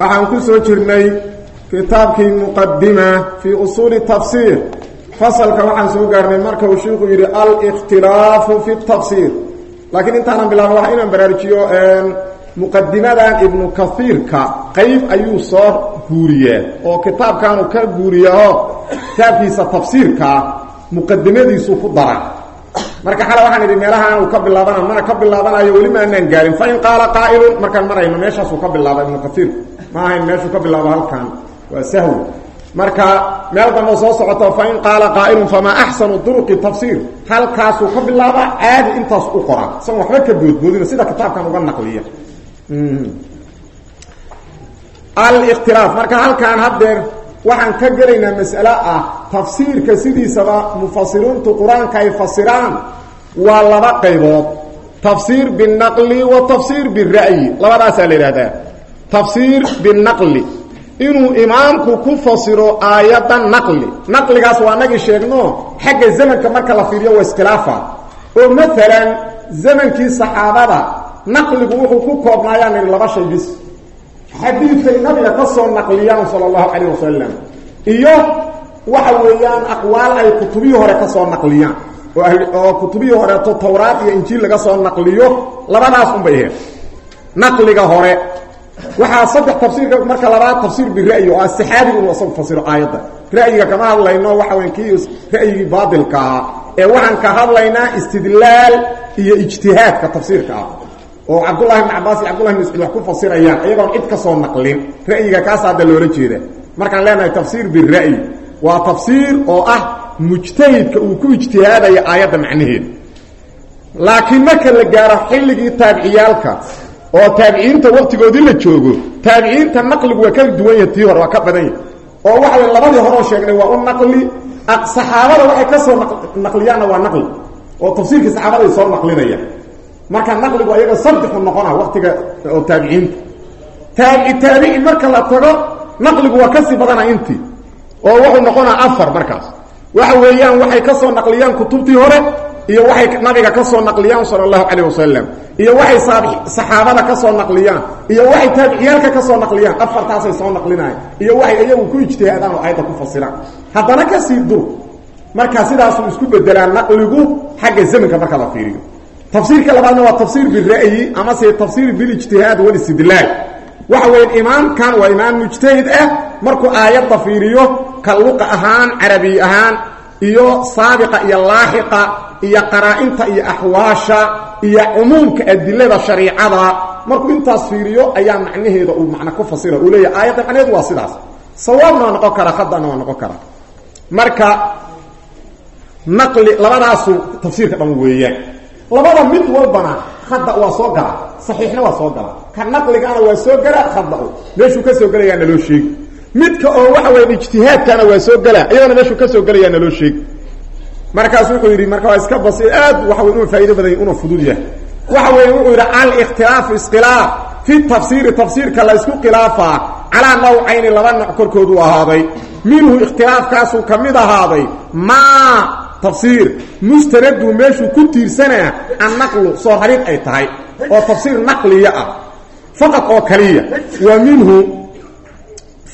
waxaan ku soo jirnay kitaabkii muqadima fii usuuli tafsiir. Fasalka waxaan soo gaarnay marka uu sheikhu yidhi alikhtilaafu fi tafsiir. Laakiin intaanan bilaaba waxa inaan baraarujiyo muqadimadan ibnu kaiirka qeyb ayuu soo guuriyaa oo kitaabkaanu ka guuriyaoo kitaabkiisa tafsiirkaa muqadimadiisu ku marka xale waxaan idhi meelahaan uu ka bilaabana mana ka bilaabanayo weli ma anaan gaarin. Fain qaala qaa'ilun markaan marayno meeshaasuu ka bilaaba ibnu kaiirku ma ahayn meeshuu ka bilaabo halkan waa sahwi marka meel damboo soo socoto fain qaala qaa'ilun famaa axsanu duruqi tafsiir. Halkaasuu ka bilaabaa caadi intaas u qora san waxba ka boodboodina sida kitaabkan uga naqliya. Alikhtilaaf. Marka halkaan haddeer waxaan ka gelaynaa mas'ale ah tafsiirka sidiisaba mufasiriintu qur'aanka ay fasiraan waa laba qaybood. Tafsiir binaqli wa tafsiir bira'yi labadaasaa la yidhahdaa tafsiir binaqli inuu imaamku ku fasiro aayadda naqli. Naqligaas waa nagii sheegno xagga zamanka marka la fiiriyo waa iskhilaafa. Oo maalan zamankii saxaabada naqligu wuxuu ku koobnaayaan idhi laba shay bis xadiidkay nabiga ka soo naqliyaan sala allahu calayh wasalam iyo waxa weeyaan aqwaal ay kutubihii hore ka soo naqliyaan oo kutubihii horeeto tawraad iyo injiil laga soo naqliyo labadaas unbay ahayd naqliga hore waxaa saddex tafsiirka marka labaad tafsiir bira'yi oo saxaabigu inuu asagu fasiro aayadda. Ra'yiga kama hadlayno waxa weyn kii ra'yigii baatilka ah ee waxaan ka hadlaynaa istidlaal iyo ijtihaadka tafsiirka oo cabdullahi ibn cabaas iyo cabdullahi ibn mascuud wax ku fasirayaan iyagoon cid ka soo naqlin ra'yiga kaas hadda loola jeeda markaan leenahay tafsiir bira'yi waa tafsiir oo ah mujtahidka uu ku ijtihaadaya aayadda macnaheeda laakiin marka la gaaro xilligii taabiciyaalka oo taabiciinta waqtigoodii la joogo taabiciinta naqligu waa ka duwan yahay tii hore waa ka badan yahay. Oo waxa way labadii horeo sheegnay waa u naqli. Saxaabada waxay ka soo naqliyaanna waa naqli. Oo tafsiirkii saxaabada ay soo naqlinayaan marka naqligu ayaga saddexu noqona waqtiga oo taabiciinta. Taabici taabici marka la tago naqligu waa ka sii badana intii oo wuxuu noqonaa afar markaas. Waxa weeyaan waxay ka soo naqliyaan kutubtii hore iyo waxay nabiga ka soo naqliyaan sala allahu calayh iyo waxay saxaabada ka soo naqliyaan iyo waxay taabiciyaalka ka soo naqliyaan. Afartaasay soo naqlinayaan iyo waxay iyagu ku ijtihaadaan oo aayadda ku fasiraan. Haddana ka sii dur marka sidaasuu isku bedelaa naqligu xagga zamanka marka la fiiriyo tafsiirka labaadna waa tafsiir bira'yi amase tafsiir bilijtihaad walistidlaal waxa weya imaamkan waa imaam mujtahid ah markuu aayadda fiiriyo ka luqa ahaan carabiy ahaan iyo saabiqa iyo laaxiqa iyo qaraa-inta iyo axwaasha iyo cumuumka adilada shariicada markuu intaas fiiriyo ayaa macnaheeda uu macna ku fasira. Uu leeyahy aayadda macnaheedu waa sidaas. Sawaabna waa noqon karaa khadana waa labada mid walbana khada waa soo gala saxiixna waa soo gala. Ka naqligana waa soo gala khada meeshuu ka soo gelayaa naloo sheegi. Midka oo waxa weya ijtihaadkana waa soo gala iyadana meeshuu ka soo gelayaa naloo sheegi. Markaas wuxuu yidhi marka waa iska basi aad waxa wey unu faa'ido badan una fudud yahay. Waxa weeye wuxuu yidhi alikhtilaafu iskhilaaf fi tafsiiri tafsiirka la ysku khilaafaa calaa nawcayni laba nooc korkoodu ahaaday. Minhu ikhtilaafkaasuu ka mid ahaaday maa tafsiir mustanadu meeshuu ku tiirsanaa annaqlu soo rarid ay tahay oo tafsiir naqliya ah. Faqad oo kaliya. Wa minhu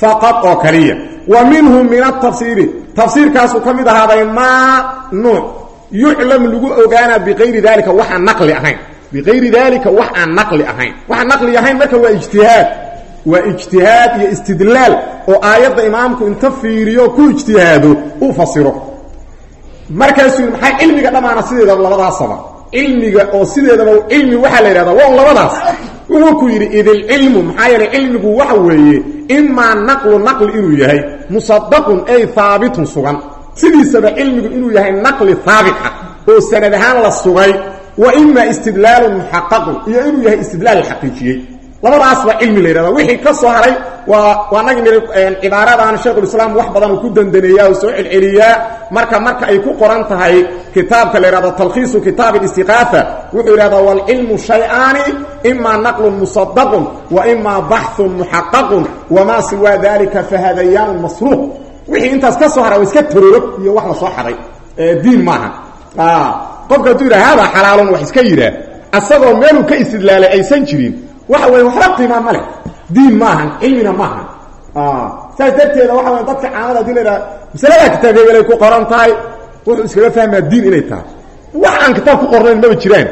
faqad oo kaliya. Wa minhu min atafsiiri tafsiirkaasuu ka mid ahaaday maa nuuc yuclam lagu ogaana biqayri dalika waxaan naqli ahayn. Biqayri dalika wax aan naqli ahayn. Waxaan naqli ahayn marka waa ijtihaad. Waa ijtihaad iyo istidlaal oo aayadda imaamku inta fiiriyo ku ijtihaado uu fasiro markaasuu yidhi maxay cilmiga dhammaana sideedaba labadaasaba cilmiga oo sideedaba cilmi waxaa la yidhahdaa un labadaas. Wuxuu ku yidhi idilcilmu maxaa yeelay cilmigu waxa weeye imaa naqlu naqli inuu yahay musadaqun ay haabitun sugan. Sidiisaba cilmigu inuu yahay naqli haabit ah oo sanad ahaan la sugay wa imaa istidlaalun muxaqaqun iyo inuu yahay istidlaal la labadaas baa cilmi la yidhahda wixii ka soo haray waa waa nagi niri cibaaradan shaykhulislaam wax badan uu ku dandaneeyaa oo soo celceliyaa. Marka marka ay ku qoran tahay kitaabka la yidhahdo talkhiisu kitaab alistiqaafa wuxuu yidhahdaa waalcilmu shay-aani imaa naqlun musadaqun wa imaa baxun muxaqaqun wamaa siwaa dalika fahadayaanu masruuq. Wixii intaas ka soo haray waa iska taroorog iyo wax la soo xaday. Diin maaha. Qofka hadduu yidhaha haadaa xalaalun wax iska yidhaah asagoo meeluu ka istidlaalay aysan jirin waxa weeye waxba qiimaa ma leh. Diin maahan cilmina maahan saas darteeda waxa wey dadka caamada haddii la idhaha masaladaa kitaab hebelay ku qoran tahay. Wuxuu iskaga fahmaa diin inay tahay. Wax aan kitaab ku qornayn maba jiraan.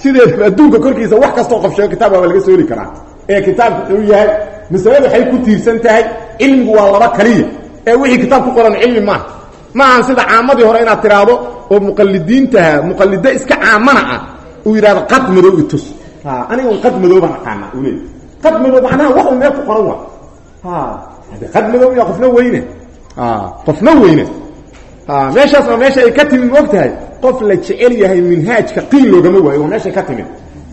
Sideed adduunka korkiisa wax kastoo qof sheego kitaab laga sooli karaa? Ee kitaabku wuxuu yahay masaladu waxay ku tiirsan tahay cilmigu waa laba kaliya ee wixii kitaab ku qoran cilmi maaha maahan sida caamadii hore inaad tiraahdo oo muqalidiintaha muqalida iska caamana ah uu yidhahdo qad madow itus aniga qad madow baan aqaana uu leey qad madow macnaha wax un meel ku qoran waa. Hade qad madow iya qofna weyne. Qofna weyne. Meeshaas waa meesha ay ka timid ma og tahay qof la jecel yahay minhaajka qiil loogama waayo waa meeshay ka timid.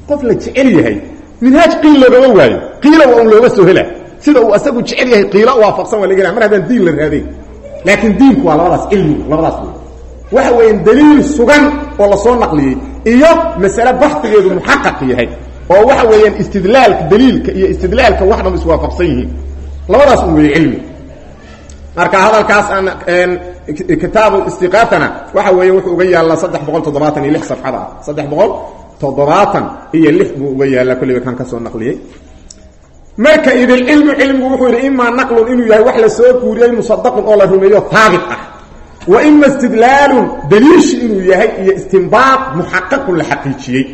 Qof la jecel yahay minhaaj qiil loogama waayo. Qiila waa un looga soo hela sida uu asagu jecel yahay qiila waafaqsan waa laga hela mar haddaan diin la raadayn laakiin diinku waa labadaas cilmigu labadaas. Wey waxa weeyaan daliil sugan oo la soo naqliyey iyo masale baxdigeedu muxaqaq yahay oo waxa weeyaan istidlaalka daliilka iyo istidlaalka wax dham iswaafaqsan yihiin. Labadaas un weeye cilmi. Marka hadalkaas aan kitaabu istiqaafana waxa weeye wuxuu uga yaallaa saddex boqol toddobaatan iyo lix safxada ah. Saddex boqol toddobaatan iyo lix buu uga yaallaa kulliba kan ka soo naqliyey. Marka idilcilmu cilmigu wuxuu yidhi imaa naqlun inuu yahay wax la soo guuriyey musadaqun oo la rumeeyo haabit ah wa ima istidlaalun daliishi inuu yahay iyo istimbaaq muxaqaqun la xaqiijiyey.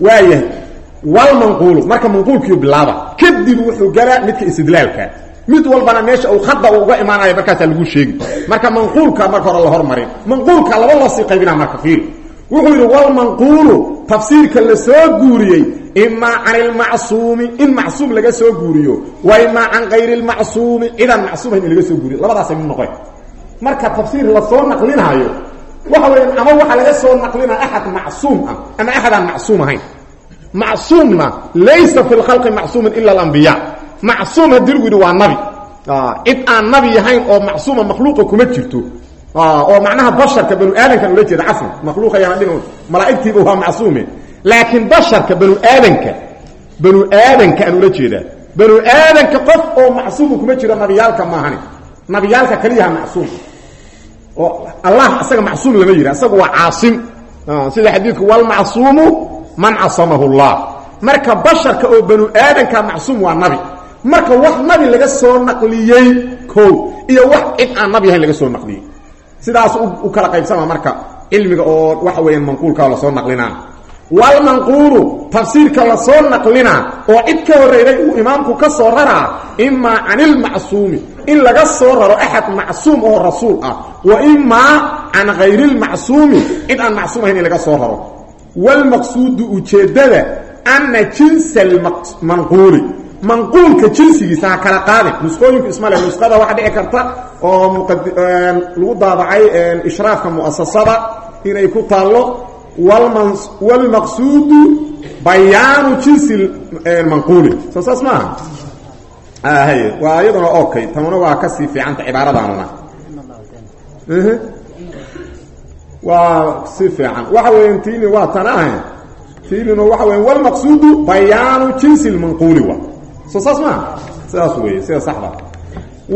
Waayahay walmanquulu marka manquulkiiu bilaaba kadib wuxuu galaa midka istidlaalka. Mid walbana meesha uu khada uu uga imaanayo markaasaa lagu sheegi. Marka manquulka marka hore la hormarin. Manquulka laba loo sii qaybina marka fiiri. Wuxuu yidhi walmanquulu tafsiirka la soo guuriyey imaa can ilmacsuumi in macsuum laga soo guuriyo wa imaa can kayri lmacsuumi cidaan macsuumayn in laga soo guuriyo. Labadaasay mid noqon marka tafsiir la soo naqlinaayo waxa weya ama waxaa laga soo naqlinaya axad macsuum ah ama axad aan macsuum ahayn. Macsuumna laysa fi lkhalqi macsuumin ila alambiya macsuum haddii lagu yidhi waa nabi. Cid aan nabi ahayn oo macsuuma makhluuqa kuma jirto. Oo macnaha basharka banu aadankan ula jeeda cafwan makhluuqa yana dhin malaa'igtiiba waa macsuume. Laakiin basharka banu aadanka banu aadanka aan ula jeedaa. Banu aadanka qof oo macsuuma kuma jiro nabiyaalka maahani nabiyaalka kaliyaha macsuum. Oo allah isaga macsuum lama yidhi isaga waa caasim. Sida xadiidku walmacsuumu man casamahu llah marka basharka oo banu aadanka macsuum waa nabi. Marka wax nabi laga soo naqliyey ko iyo wax cid aan nabi ahayn laga soo naqliyey. Sidaas u kala qaybsama marka cilmiga oo waxa weeyaan manquulka la soo naqlinaa. Walmanquulu tafsiirka la soo naqlinaa oo cid ka horreeyay uu imaamku ka soo raraa imaa can ilmacsuumi in laga soo raro axad macsuum oo rasuul ah wa imaa can hayri lmacsuumi cid aan macsuum ahayn in laga soo raro. Walmaqsuudu ujeeddada anna jinsa almanquuli manquulka jinsigiisa ha kala qaadin nusqooyinku ismale nusqada waxaa dhici karta oo lagu daabacay ishraafka mu'asasada inay ku taallo. Walmaqsuudu bayaanu jinsi manquuli. Soo maaha waa iyaduna okay tamuna waa ka sii fiicanta cibaaradaanuna. Waa si fiican. Waxa weya tiini waa tan ah tiinina waxa weya walmaqsuudu bayaanu jinsi lmanquuli wa. Soo saas maaha sidaas weeye sida saxda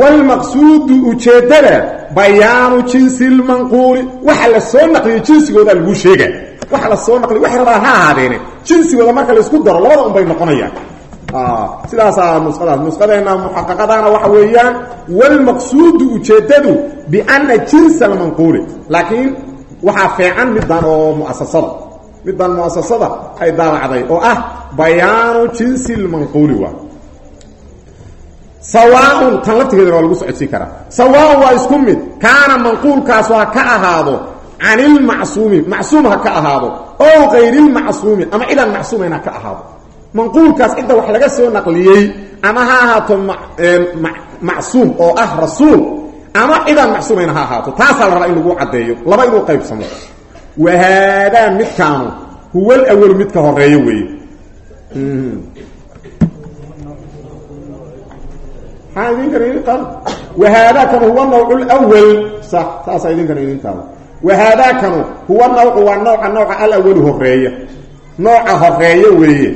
walmaqsuudu ujeeddada bayaanu jinsi lmanquuli waxa la soo naqliyo jinsigooda lagu sheega waxa la soo naqliyo waxay rabaa ha ahaadeene jinsigooda marka la isku daro labada un bay noqonayaan sidaasaa nusqadaas nusqadeena muxaqaqadana waxa weeyaan walmaqsuudu ujeeddadu biana jinsa almanquuli laakiin waxaa feecan middan oo muasasada middan muasasada ay daabacday oo ah bayaanu jinsi lmanquuli waa. Sawaaun tan laftigeedana waa lagu socodsiin karaa. Sawaaun waa isku mid. Kaana manquulkaas ha ka ahaado can ilmacsuumi macsuum ha manquulkaas cidda wax laga soo naqliyey ama ha ahaato macsuum oo ah rasuul ama cidaan macsuumayna ha ahaato taasaa la rabaa in lagu caddeeyo laba inuu qaybsamo. Wa haadaa midkaanu huwa alawalu midka horeeyo weeye. Maxaa idinkan idin qaado wahaadaakanu huwa nawcu lwal sax saasaa idinkan idin taado wahaadaakanu huwa nawcu waa nooca nooca alawalu horreeya nooca horreeya weeye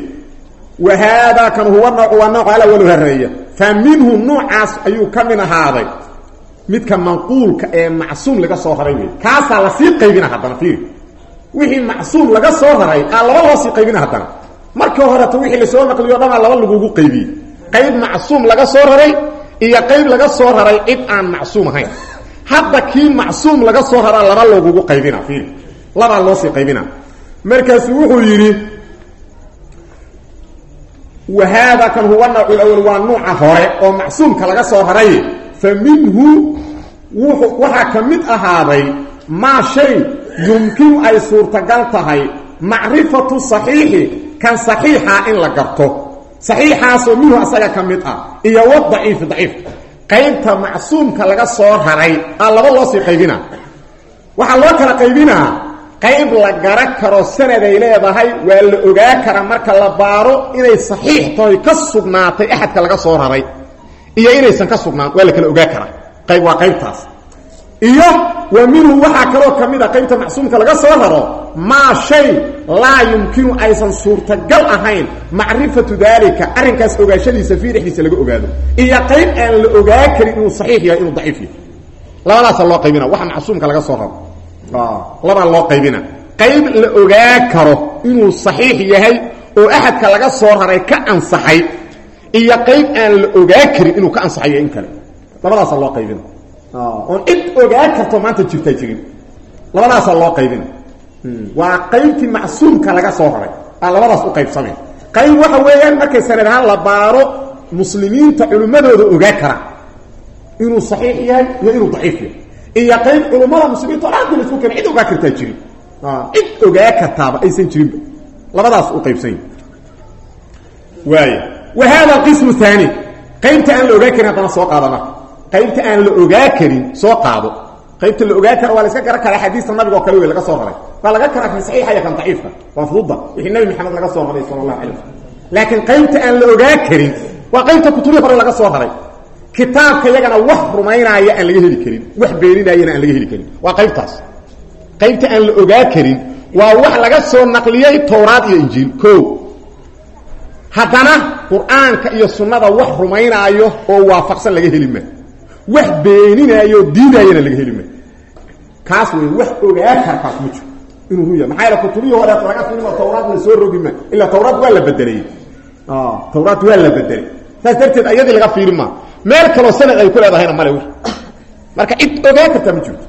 wahaadaakanu huwa nawcu waa nooca alawalu horreeya fa minhu noocaas ayuu ka mid ahaaday midka manquulka ee macsuum laga soo raray wey kaasaa la sii qaybina haddana fiiri wixii macsuum laga soo raray aa laba loo sii qaybina haddana markii horeto wixii la soo naqliyo dhamaa laba lagugu qaybiyey qayb macsuum laga soo raray iyo qayb laga soo raray cid aan macsuum ahayn hadda kii macsuum laga soo raraa laba loogugu qaybina labaa loo sii qaybina markaasuu wahaada kan huwa nawcu lawal waa nuuca hore oo macsuumka laga soo raray fa minhu waxaa ka mid ahaaday maa shay yumkinu ay suurtagal tahay macrifatu saxiixi kan saxiixa in la garto saxiixaasoo minhu asaga ka mid ah iyo wadaciifi daciifka qaybta macsuumka laga soo raray aa laba loo sii qaybina waxaa loo kala qaybinaa qayb la gara karo sanaday leedahay waa la ogaa karaa marka la baaro inay saxiix tahay ka sugnaatay axadka laga soo raray iyo inaysan ka sugnaan waa la kala ogaa karaa qayb waa qaybtaas. Iyo wa minhu waxaa kaloo ka mid a qaybta macsuumka laga soo raro maa shay laa yumkinu aysan suurtagal ahayn macrifatu daalika arrinkaas ogaashadiisa fii dhexdiisa laga ogaado. Iyo qayb aan la ogaa karin inuu saxiix yahay inuu daciif yahay. Labadaasa loo qaybina waxa macsuumka laga soo raro labaa loo qaybina. Qayb la ogaa karo inuu saxiix yahay oo axadka laga soo raray ka ansaxay iyo qayb aan la ogaa karin inuu ka ansaxayo in kale. Labadaasa loo qaybina. Oon cid ogaa karto maanta jirtaa jirin labadaasaa loo qaybina. Waa qaybtii macsuumka laga soo raray. Aa labadaas u qaybsameen qayb waxa weeyaan markay sanad ahaan la baaro muslimiinta culimmadooda ogaa kara. Inuu saxiix yahay iyo inuu daciif yahay iyo qayb culummada muslimiinta o dhan isku keen cid ogaa kartaa jirin. Cid ogaa kartaaba aysan jirinba labadaas u qaybsanya waaya wa hada alqismu haani qaybta aan la ogaa karin haddana soo qaada marka. Qaybta aan la ogaa karin soo qaado. Qaybta la ogaa kara waa la iska garan karaa xadiista nabiga oo kale wey laga soo raray waa laga karaa kan saxiixa iyo kan daciifka. Waa fududa wixii kitaabka iyagana wax rumaynaaya aan laga heli karin wax beeninaayana aan laga heli karin. Waa qaybtaas. Qaybta aan la ogaa karin waa wax laga soo naqliyey towraad iyo injiil. O haddana qur'aanka iyo sunnada wax rumaynaayo oo waafaqsan laga heli ma. Wax beeninaayo oo laga heli ma. Kaas wey wax ogaa karkaas ma inuu ruya maxaa yaele kutubihii horeeto laga filmo tawraad la soo rogi ma. Ilaa tawraad waa la bedelay tawraad waa la bedelay saas darteed ayadii laga fiiri meel kaloo sanad ay ku leedahayna male wi. Marka cid ogaa kartaa ma jirto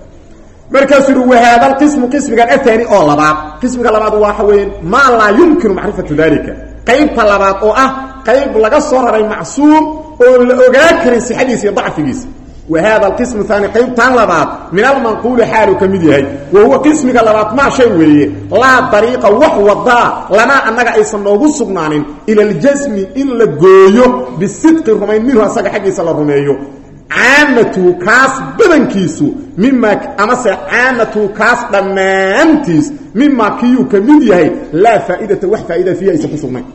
markaasuu yidhi wahaada alqismu qismigan athani oo labaad. Qismiga labaad waxa weeye maa laa yumkinu macrifatu dalika qaybta labaad oo ah qayb laga soo raray macsuum oo la ogaa karin sixadiisa iyo dacfigiisa wa hada alqismu haani qaybtan labaad min almanquuli xaaluu ka mid yahay wa huwa qismiga labaad maa shay weeye laa dariiqa wax wadaa lanaa annaga aysan noogu sugnaanin ila aljasmi in la gooyo bisidqi rumayn minhu asaga xaggiisa la rumeeyo caamatuhu kaas badankiisu mimaa amase caamatuhu kaas dhammaantiis mimaa kiyuu ka mid yahay laa faaidata wax faaida fiiha aysan ku sugnayn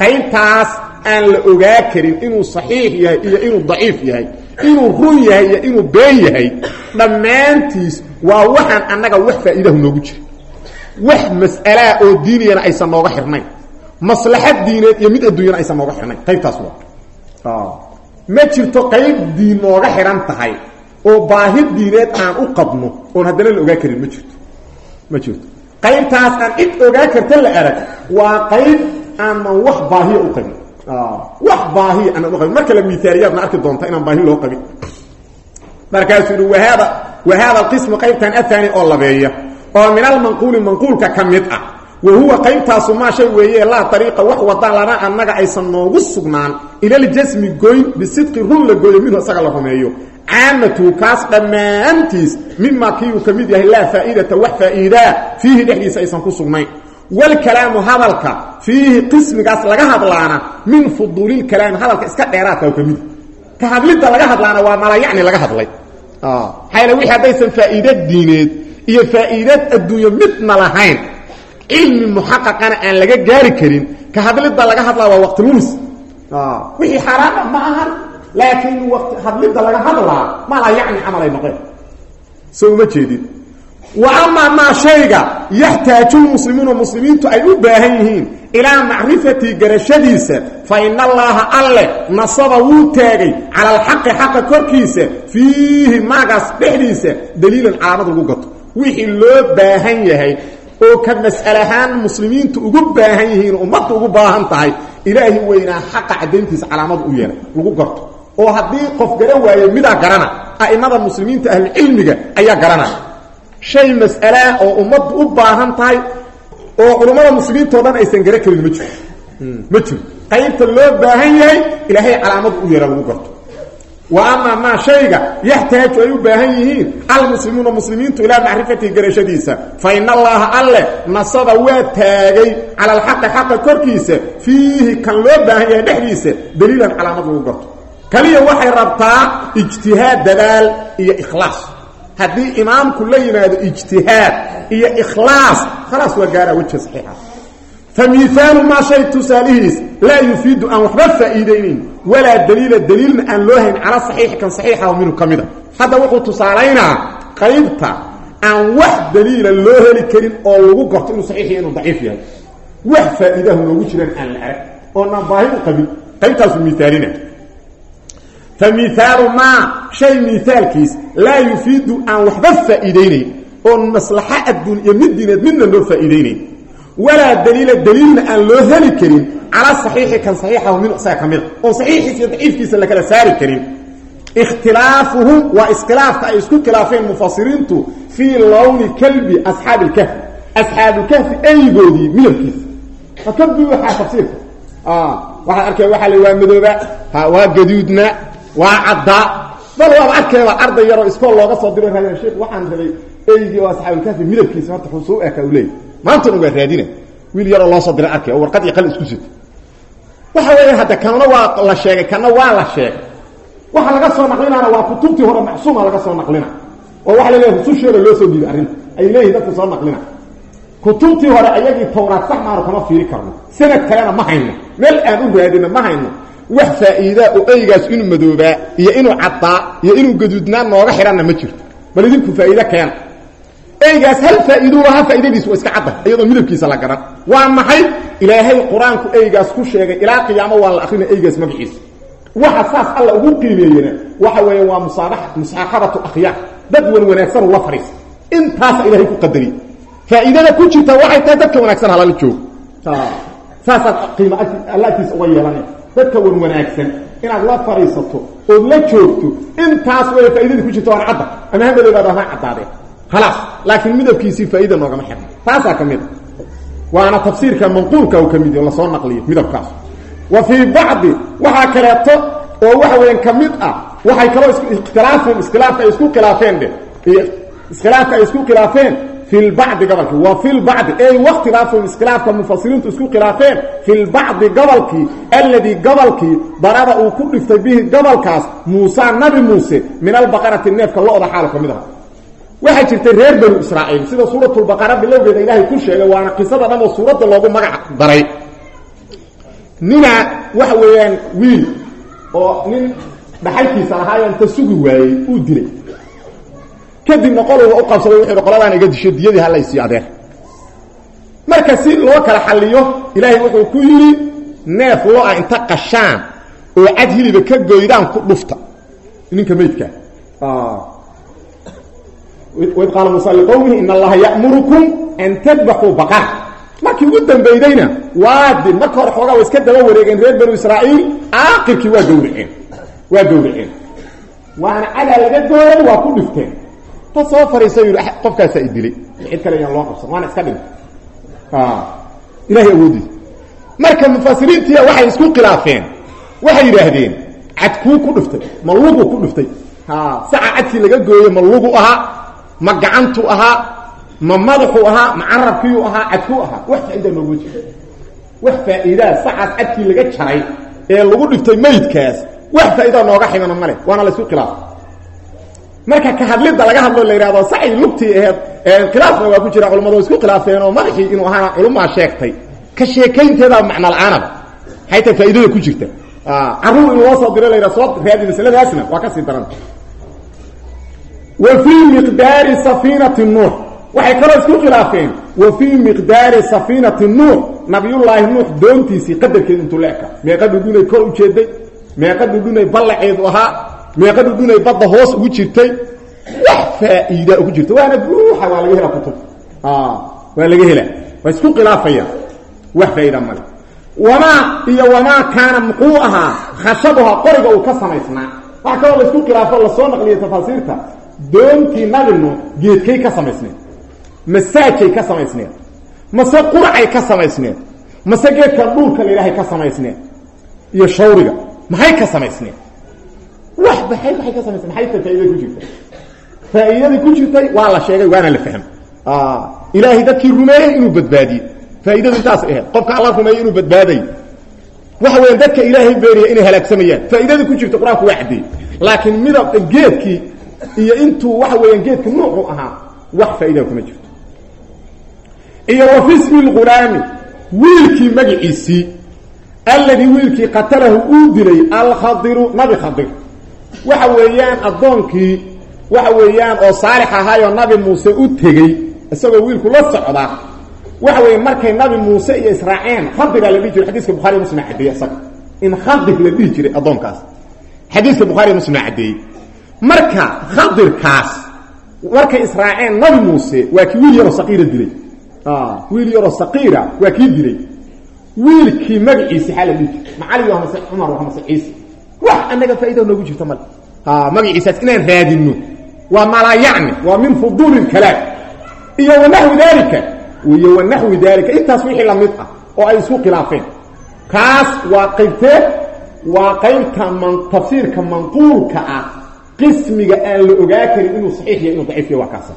qaybtaas aan la ogaa karin inuu saxiix yahay iyo inuu daciif yahay inuu run yahay iyo inuu been yahay dhammaantiis waa waxaan annaga wax faa'iidahu noogu jira wax mas'alaa oo diiniyana aysan nooga xirnayn maslaxad diineed iyo mid adduunyana aysan nooga xirnayn qaybtaas waa. Ma jirto qayb diin nooga xidhan tahay oo baahi diineed aan u qabno oon haddana la ogaa karin ma jirto ma jirto. Qaybtaas aan cid ogaa karta la arag waa qayb aanan wax baahiya u qabin wax baahiya aanan u qabin marka la miaaliyaadna arki doonta inaan baahi loo qabin markaasuu yihi wahaada wahaada alqismu qaybtan athani oo labeeya oo min almanquuli manquulka ka mid ah. Wa huwa qaybtaasu maa shay weeye laa ariiqa wax wada lana annaga aysan noogu sugnaan. Ilaljasmi goyn bisidqi run la gooyo minhu isaga la rumeeyo. Caamatuhu kaas dhammaantiis mimaa kiiuu ka mid yahay laa faa'iidata wax faa'iidaa fiihi dhexdiisa aysan ku sugnayn wlkalaamu hadalka fiihi qismigaas laga hadlaana min fuduulilkalaami hadalka iska dheeraadka ka mid ka hadlidda laga hadlaana waa malayacni laga hadlay. Maxaa yale wixii haddaysan faa'iidad diineed iyo faa'iidad adduunyo midna lahayn cilmi muxaqaqana aan laga gaari karin ka hadlidda laga hadlaa waa waqti lumis. Wixii xaaraana ma ahan laakiin waqti hadlidda laga hadlaa malaa yacni camalay noqeen. So uma jeedin amaa maa shayga yaxtaaju lmuslimuuna muslimiintu ay u baahan yihiin ilaa macrifati garashadiisa fa ina allaaha alle nasaba wuu taagay cala alxaqi xaqa korkiisa fiihi maagaas dhexdiisa daliilan calaamad lagu gato. Wixii loo baahan yahay oo ka mas'alahaan muslimiintu ugu baahan yihiin ummadda ugu baahan tahay ilaahi weynaa xaqa caddayntiisa calaamad u yeelay lagu garto. Oo haddii qof garan waayo midaa garana a'imada muslimiinta ahlucilmiga ayaa garanaya shay mas'alaa oo ummaddu u baahan tahay oo culummada muslimiintao dhan aysan garan karin ma jiro. Ma jiro. Qaybta loo baahan yahay ilaahay calaamad u yeela lagu garto. Wa amaa maa shayga yaxtaaju ay u baahan yihiin almuslimuuna muslimiintu ilaa macrifatihi garashadiisa. Fa ina allaha alle nasaba waa taagay cala alxaqi xaqa korkiisa fiihi kan loo baahan yahay dhexdiisa daliilan calaamad lagu garto. Kaliya waxay rabtaa ijtihaad dadaal iyo ikhlaas haddii imaamku la yimaado ijtihaad iyo ikhlaas khalaas waa gaaraa wejha saxiixa. Fa miaalu maa shay tusaalihiis laa yufiidu aan waxba faa'iidaynayn walaa daliila daliilna aan loo hayn cala saxiixi kan saxiixa oo minhu ka mida. Hadda wuxuu tusaalaynaa qaybta aan wax daliila loo heli karin oo lagu garto inuu saxiix yahay inuu daciif yahay. Wax faa'iidahu noogu jiraan aan la arag oonaan baahi famiaalu maa shay miaalkiis laa yufiidu aan waxba faa'iidaynayn oon maslaxo adduun iyo mid diineed midna loo faa'iidaynayn walaa daliila daliilna aan loo heli karin cala saxiixi kan saxiixahu min isaga ka mida oon saxiixiisa iyo daciifkiisa la kala saari karin ikhtilaafuhum waa iskhilaafka ay isku khilaafeen mufasiriintu fii lawni kalbi asxaabi ilkahfi asxaabulkahfi eygoodii midabkiisa ha ka buuxaa tafsiirka waxaad arkeen waxaa la waa madooba waa gaduudna waa caddaa bal waaba arkeeba arday yaroo iskool looga soo diro raadina sheekh waxaan rabay eygii oo asxaabulkaafi midabkiisa horta xusuu eka u leeyay. Maantana waa raadina wiil yaroo loo soo diray arkay oo warqad iyo waxa weeya hadda kanna waa la sheegay kanna waa la sheegay. Waxa laga soo naqlinaana waa kutubtii hore macsuuma laga soo naqlina oo waxa la leeyahay rususheeda loo soo dhiibay arrinta. Ay leeyihiin dadku soo naqlina kutubtii hore ayagii tawraad sax maanu kama fiiri karno. Sanad kalena ma hayno. Meel aan u raadino ma hayno wax faa'iidaa oo eygaas inuu madoobaa iyo inuu caddaa iyo inuu gaduudnaa nooga xidhanna ma jirto. Bal idinku faa'iide keena eygaas hal faa'iiduu lahaa faa'iidadiisu waa iska cadda iyadoo midabkiisa la garan. Waa maxay? Ilaahay qur'aanku eygaas ku sheegay ilaa qiyaamo waa la akrinaya eygaas magaciisa waxa saas alla ugu qiimeeyena waxa weeye waa musaabax musaaxabatu akhyaar dad wan wanaagsan ula fariisa intaasa ilaahay ku qadariy faa'iidada ku jirta waxay tahay dadka wanaagsan halala joogo. Saasaad qiimo alla agtiisa uga yeelanaya dadka wan wanaagsan inaad la fariisato ood la joogto. Intaas way faaidadii ku jirta waana cadda. Ama hamadoobaad ama caddaadeen. Khalaas. Laakiin midabkiisii faa'iida noogama xirna. Taasaa ka mid a waana tafsiirka manquulka u ka mid oo la soo naqliyo midabkaas. Wa fii bacdi. Waxaa kaleeto oo waxa weeyaan ka ah. Waxay kaloo ikhtilaafhum iskhilaafka ay isku khilaafeen dhe iskhilaafka ay isku khilaafeen fi lbacdi gobolkii wa fi lbacdi ey wakhtilaafhum iskhilaafka mufasiriintu isku khilaafeen fi lbacdi gobolkii alladii gobolkii daraba uu ku dhiftay bihi gobolkaas muusa nabi muuse min albaqarati neefka lo-da xaal ka mid aha waxaa jirtay reer banu israa'iil sida suuratulbaqara bilowgeeda ilaahay ku sheegay waana qisada dhan oo suuradda loogu magac daray nina waxa weeyaan wiil oo nin kadibna qoluga u qabsaday wuxuu qoladaan iga disho diyadii halaysiiyo adeer marka si loo kala xalliyo ilaahay wuxuu ku yidhi neef lo'a inta qashaan oo cad hiliba ka goydaan ku dhufta. Ninka meydkaa waid qaala muusa liqowmihi in allaha ya'murukum an tadbaxuu baqara markii ugu dambaydayna waadi marka hore xoogaa way iska daba wareegeen reer banu israa'iil aakirkii waa gawraceen waa gawraceen waana cadaa laga gooyay waa ku dhifteen ta soo fariisa yidhi qofkaasaa i dilay. Cid kale yaan loo qabsan waana iska dhintay ilahay awoodiisa marka mufasiriintiia waxay isku khilaafeen. Waxay yidhaahdeen cadkuu ku dhiftay ma lugu ku dhiftay saca cadkii laga gooye ma lugu ahaa ma gacantu ahaa ma madaxuu ahaa ma carabkiiu ahaa cadkuu ahaa. Wax faa'idaa noogu jira wax faa'iidaa sacaas cadkii laga jaray ee lagu dhiftay maydkaas wax faa'idaa nooga ximana male waana la isku khilaafay marka ka hadlidda laga hadlo la yidhahdo sacay lugtii aheed khilaafna waa ku jira culamadu isku khilaafeen oo madaxii inuu ahaana culumaa sheegtay. Ka sheekaynteedaa macno la'aanaba. Faaidada ku jirta. Caruur in loo soo diro la yidhaha soo raadi masaladaasna waa ka sii daranta wa fii miqdaari safiinati nuux waxay kaloo isku khilaafeen. Wa fii miqdaari safiinati nuux nabiyullaahi nuux doontiisii qadarkeed intuu la eka meeqa dhudhunay kor ujeeday meeqa dhudhunay ballaceedu ahaa meeqa dhudhunay badda hoos ugu jirtay wax faa-iida ugu jirta waana buuxa waa laga hela kutub waa laga hela waa isku khilaafayaan wax faa-iida male wamaa iyo wamaa kaana muxuu ahaa khashabuha qoriga uu ka samaysnaa. Wax kaloo la isku khilaafo la soo naqliyay tafaasiirta doontii nabi nuux geedkay ka samaysneed. Masaajay ka samaysneed. Mase quracay ka samaysneed. Mase geedkan dhuulka la ilaahay ka samaysneed. Iyo shawriga. Maxay ka samaysneed wax baxay maxay ka samaysneed maxay ta faaidada ku jirta faa'iidadii ku jirtay waa la sheegay waana la fahm ilaahay dadkii rumeeyey inuu badbaadiyey. Faa'iidadu intaas ahayd. Qofka alla rumeeyey inuu badbaadayo waxa weeyaan dadka ilaahay beeriya inay halaagsamayaan faa'iidadii ku jirta qur'aanku waa caddeeyey. Laakiin midabka geedkii iyo intuu waxa weeyaan geedka nuucu ahaa wax faa'idaa kuma jirto. Iyo wa fi smi lghulaami wiilkii magaciisii alladii wiilkii qatalahu uu dilay alkhadiru nabi khadir waxa weeyaan addoonkii waxa weeyaan oo saalix ahaayoo nabi muuse u tegey isagoo wiilku la socda. Waxa weeye markay nabi muuse iyo israaceen khadiraa la dhihi jiray xadiiska bukhari muslim caddeeye isaga. In khadir la dhihi jiray addoonkaas. Xadiiska bukhari muslim caddeeyey marka khadirkaas markay israaceen nabi muuse waa kii wiil yaroo saqiira dilay. Wiil yaroo saqiira waa kii dilay. Wiilkii magaciisi xaa la dhihi jiray. Macali mase cumar mase ciise wax anaga faaida noogu jirta male magaciisaas inaan raadino waa malaa yacni waa min fuduuli lkalaam iyo wanaxwi daalika iyo wanaxwi daalika intaas wixii la mid ah oo ay isku khilaafeen. Kaas waa qaybtee waa qaybta tafsiirka manquulka ah qismiga aan la ogaa karin inuu saxiix yahay inuu daciif yahay waa kaasa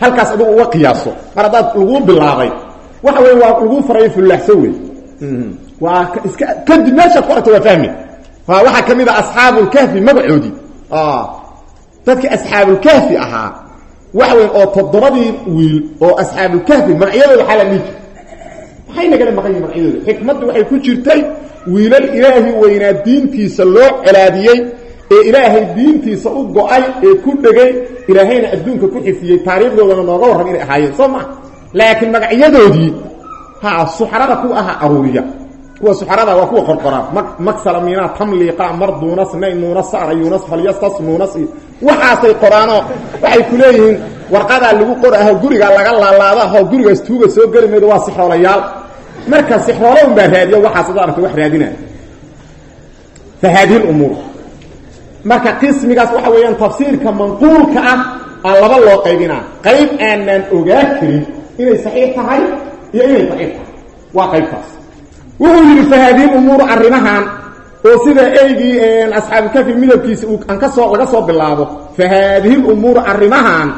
halkaas adigu uga qiyaaso mar haddaad lagu bilaabay waxa wey waa lagu farayo fullaxso wey waa iska kadib meeshaad ku aragta waa fahmi waxaa ka mid a asxaabulkahfi magacoodii dadkii asxaabulkahfi ahaa waxa weyn oo toddobadii wiil oo asxaabulkahfi magacyadooda waxaa la dhihi jir maxay nagala maqan yihiin magacyadooda xikmaddu waxay ku jirtay wiilal ilaahay weynaa diintiisa loo celaadiyey ee ilaahay diintiisa u go'ay ee ku dhegay ilaahayna adduunka ku xifiyey taariikhdoodana nooga warram inay ahaayeen. Soo maa laakiin magacyadoodii ha suxarada ku kuwa suxarada waa kuwa qorqoraan maksalamina tamliiqa marduunas naynuunas sarayuunas falyastas nuunas waxaasay qoraanoo waxay ku leeyihiin warqadaa lagu qoraho gurigaa laga laalaadaho gurigaas tuuga soo geli maydo waa sixroolayaal marka sixroolo un baa raadiya waxaas ad aragta wax raadinaya. Fa haadihi lumuur marka qismigaas waxa weeyaan tafsiirka manquulka ah aa laba loo qaybinaa qayb aanaan ogaa karin inay saxiix tahay iyo inay daciif tahay. Waa qaybtaas wuxuu yidhi fa haadihi umuuru arrimahan oo sida eygii asxaabukafi midabkiisa uu aan ka soo laga soo bilaabo. Fa haadihi lumuuru arrimahan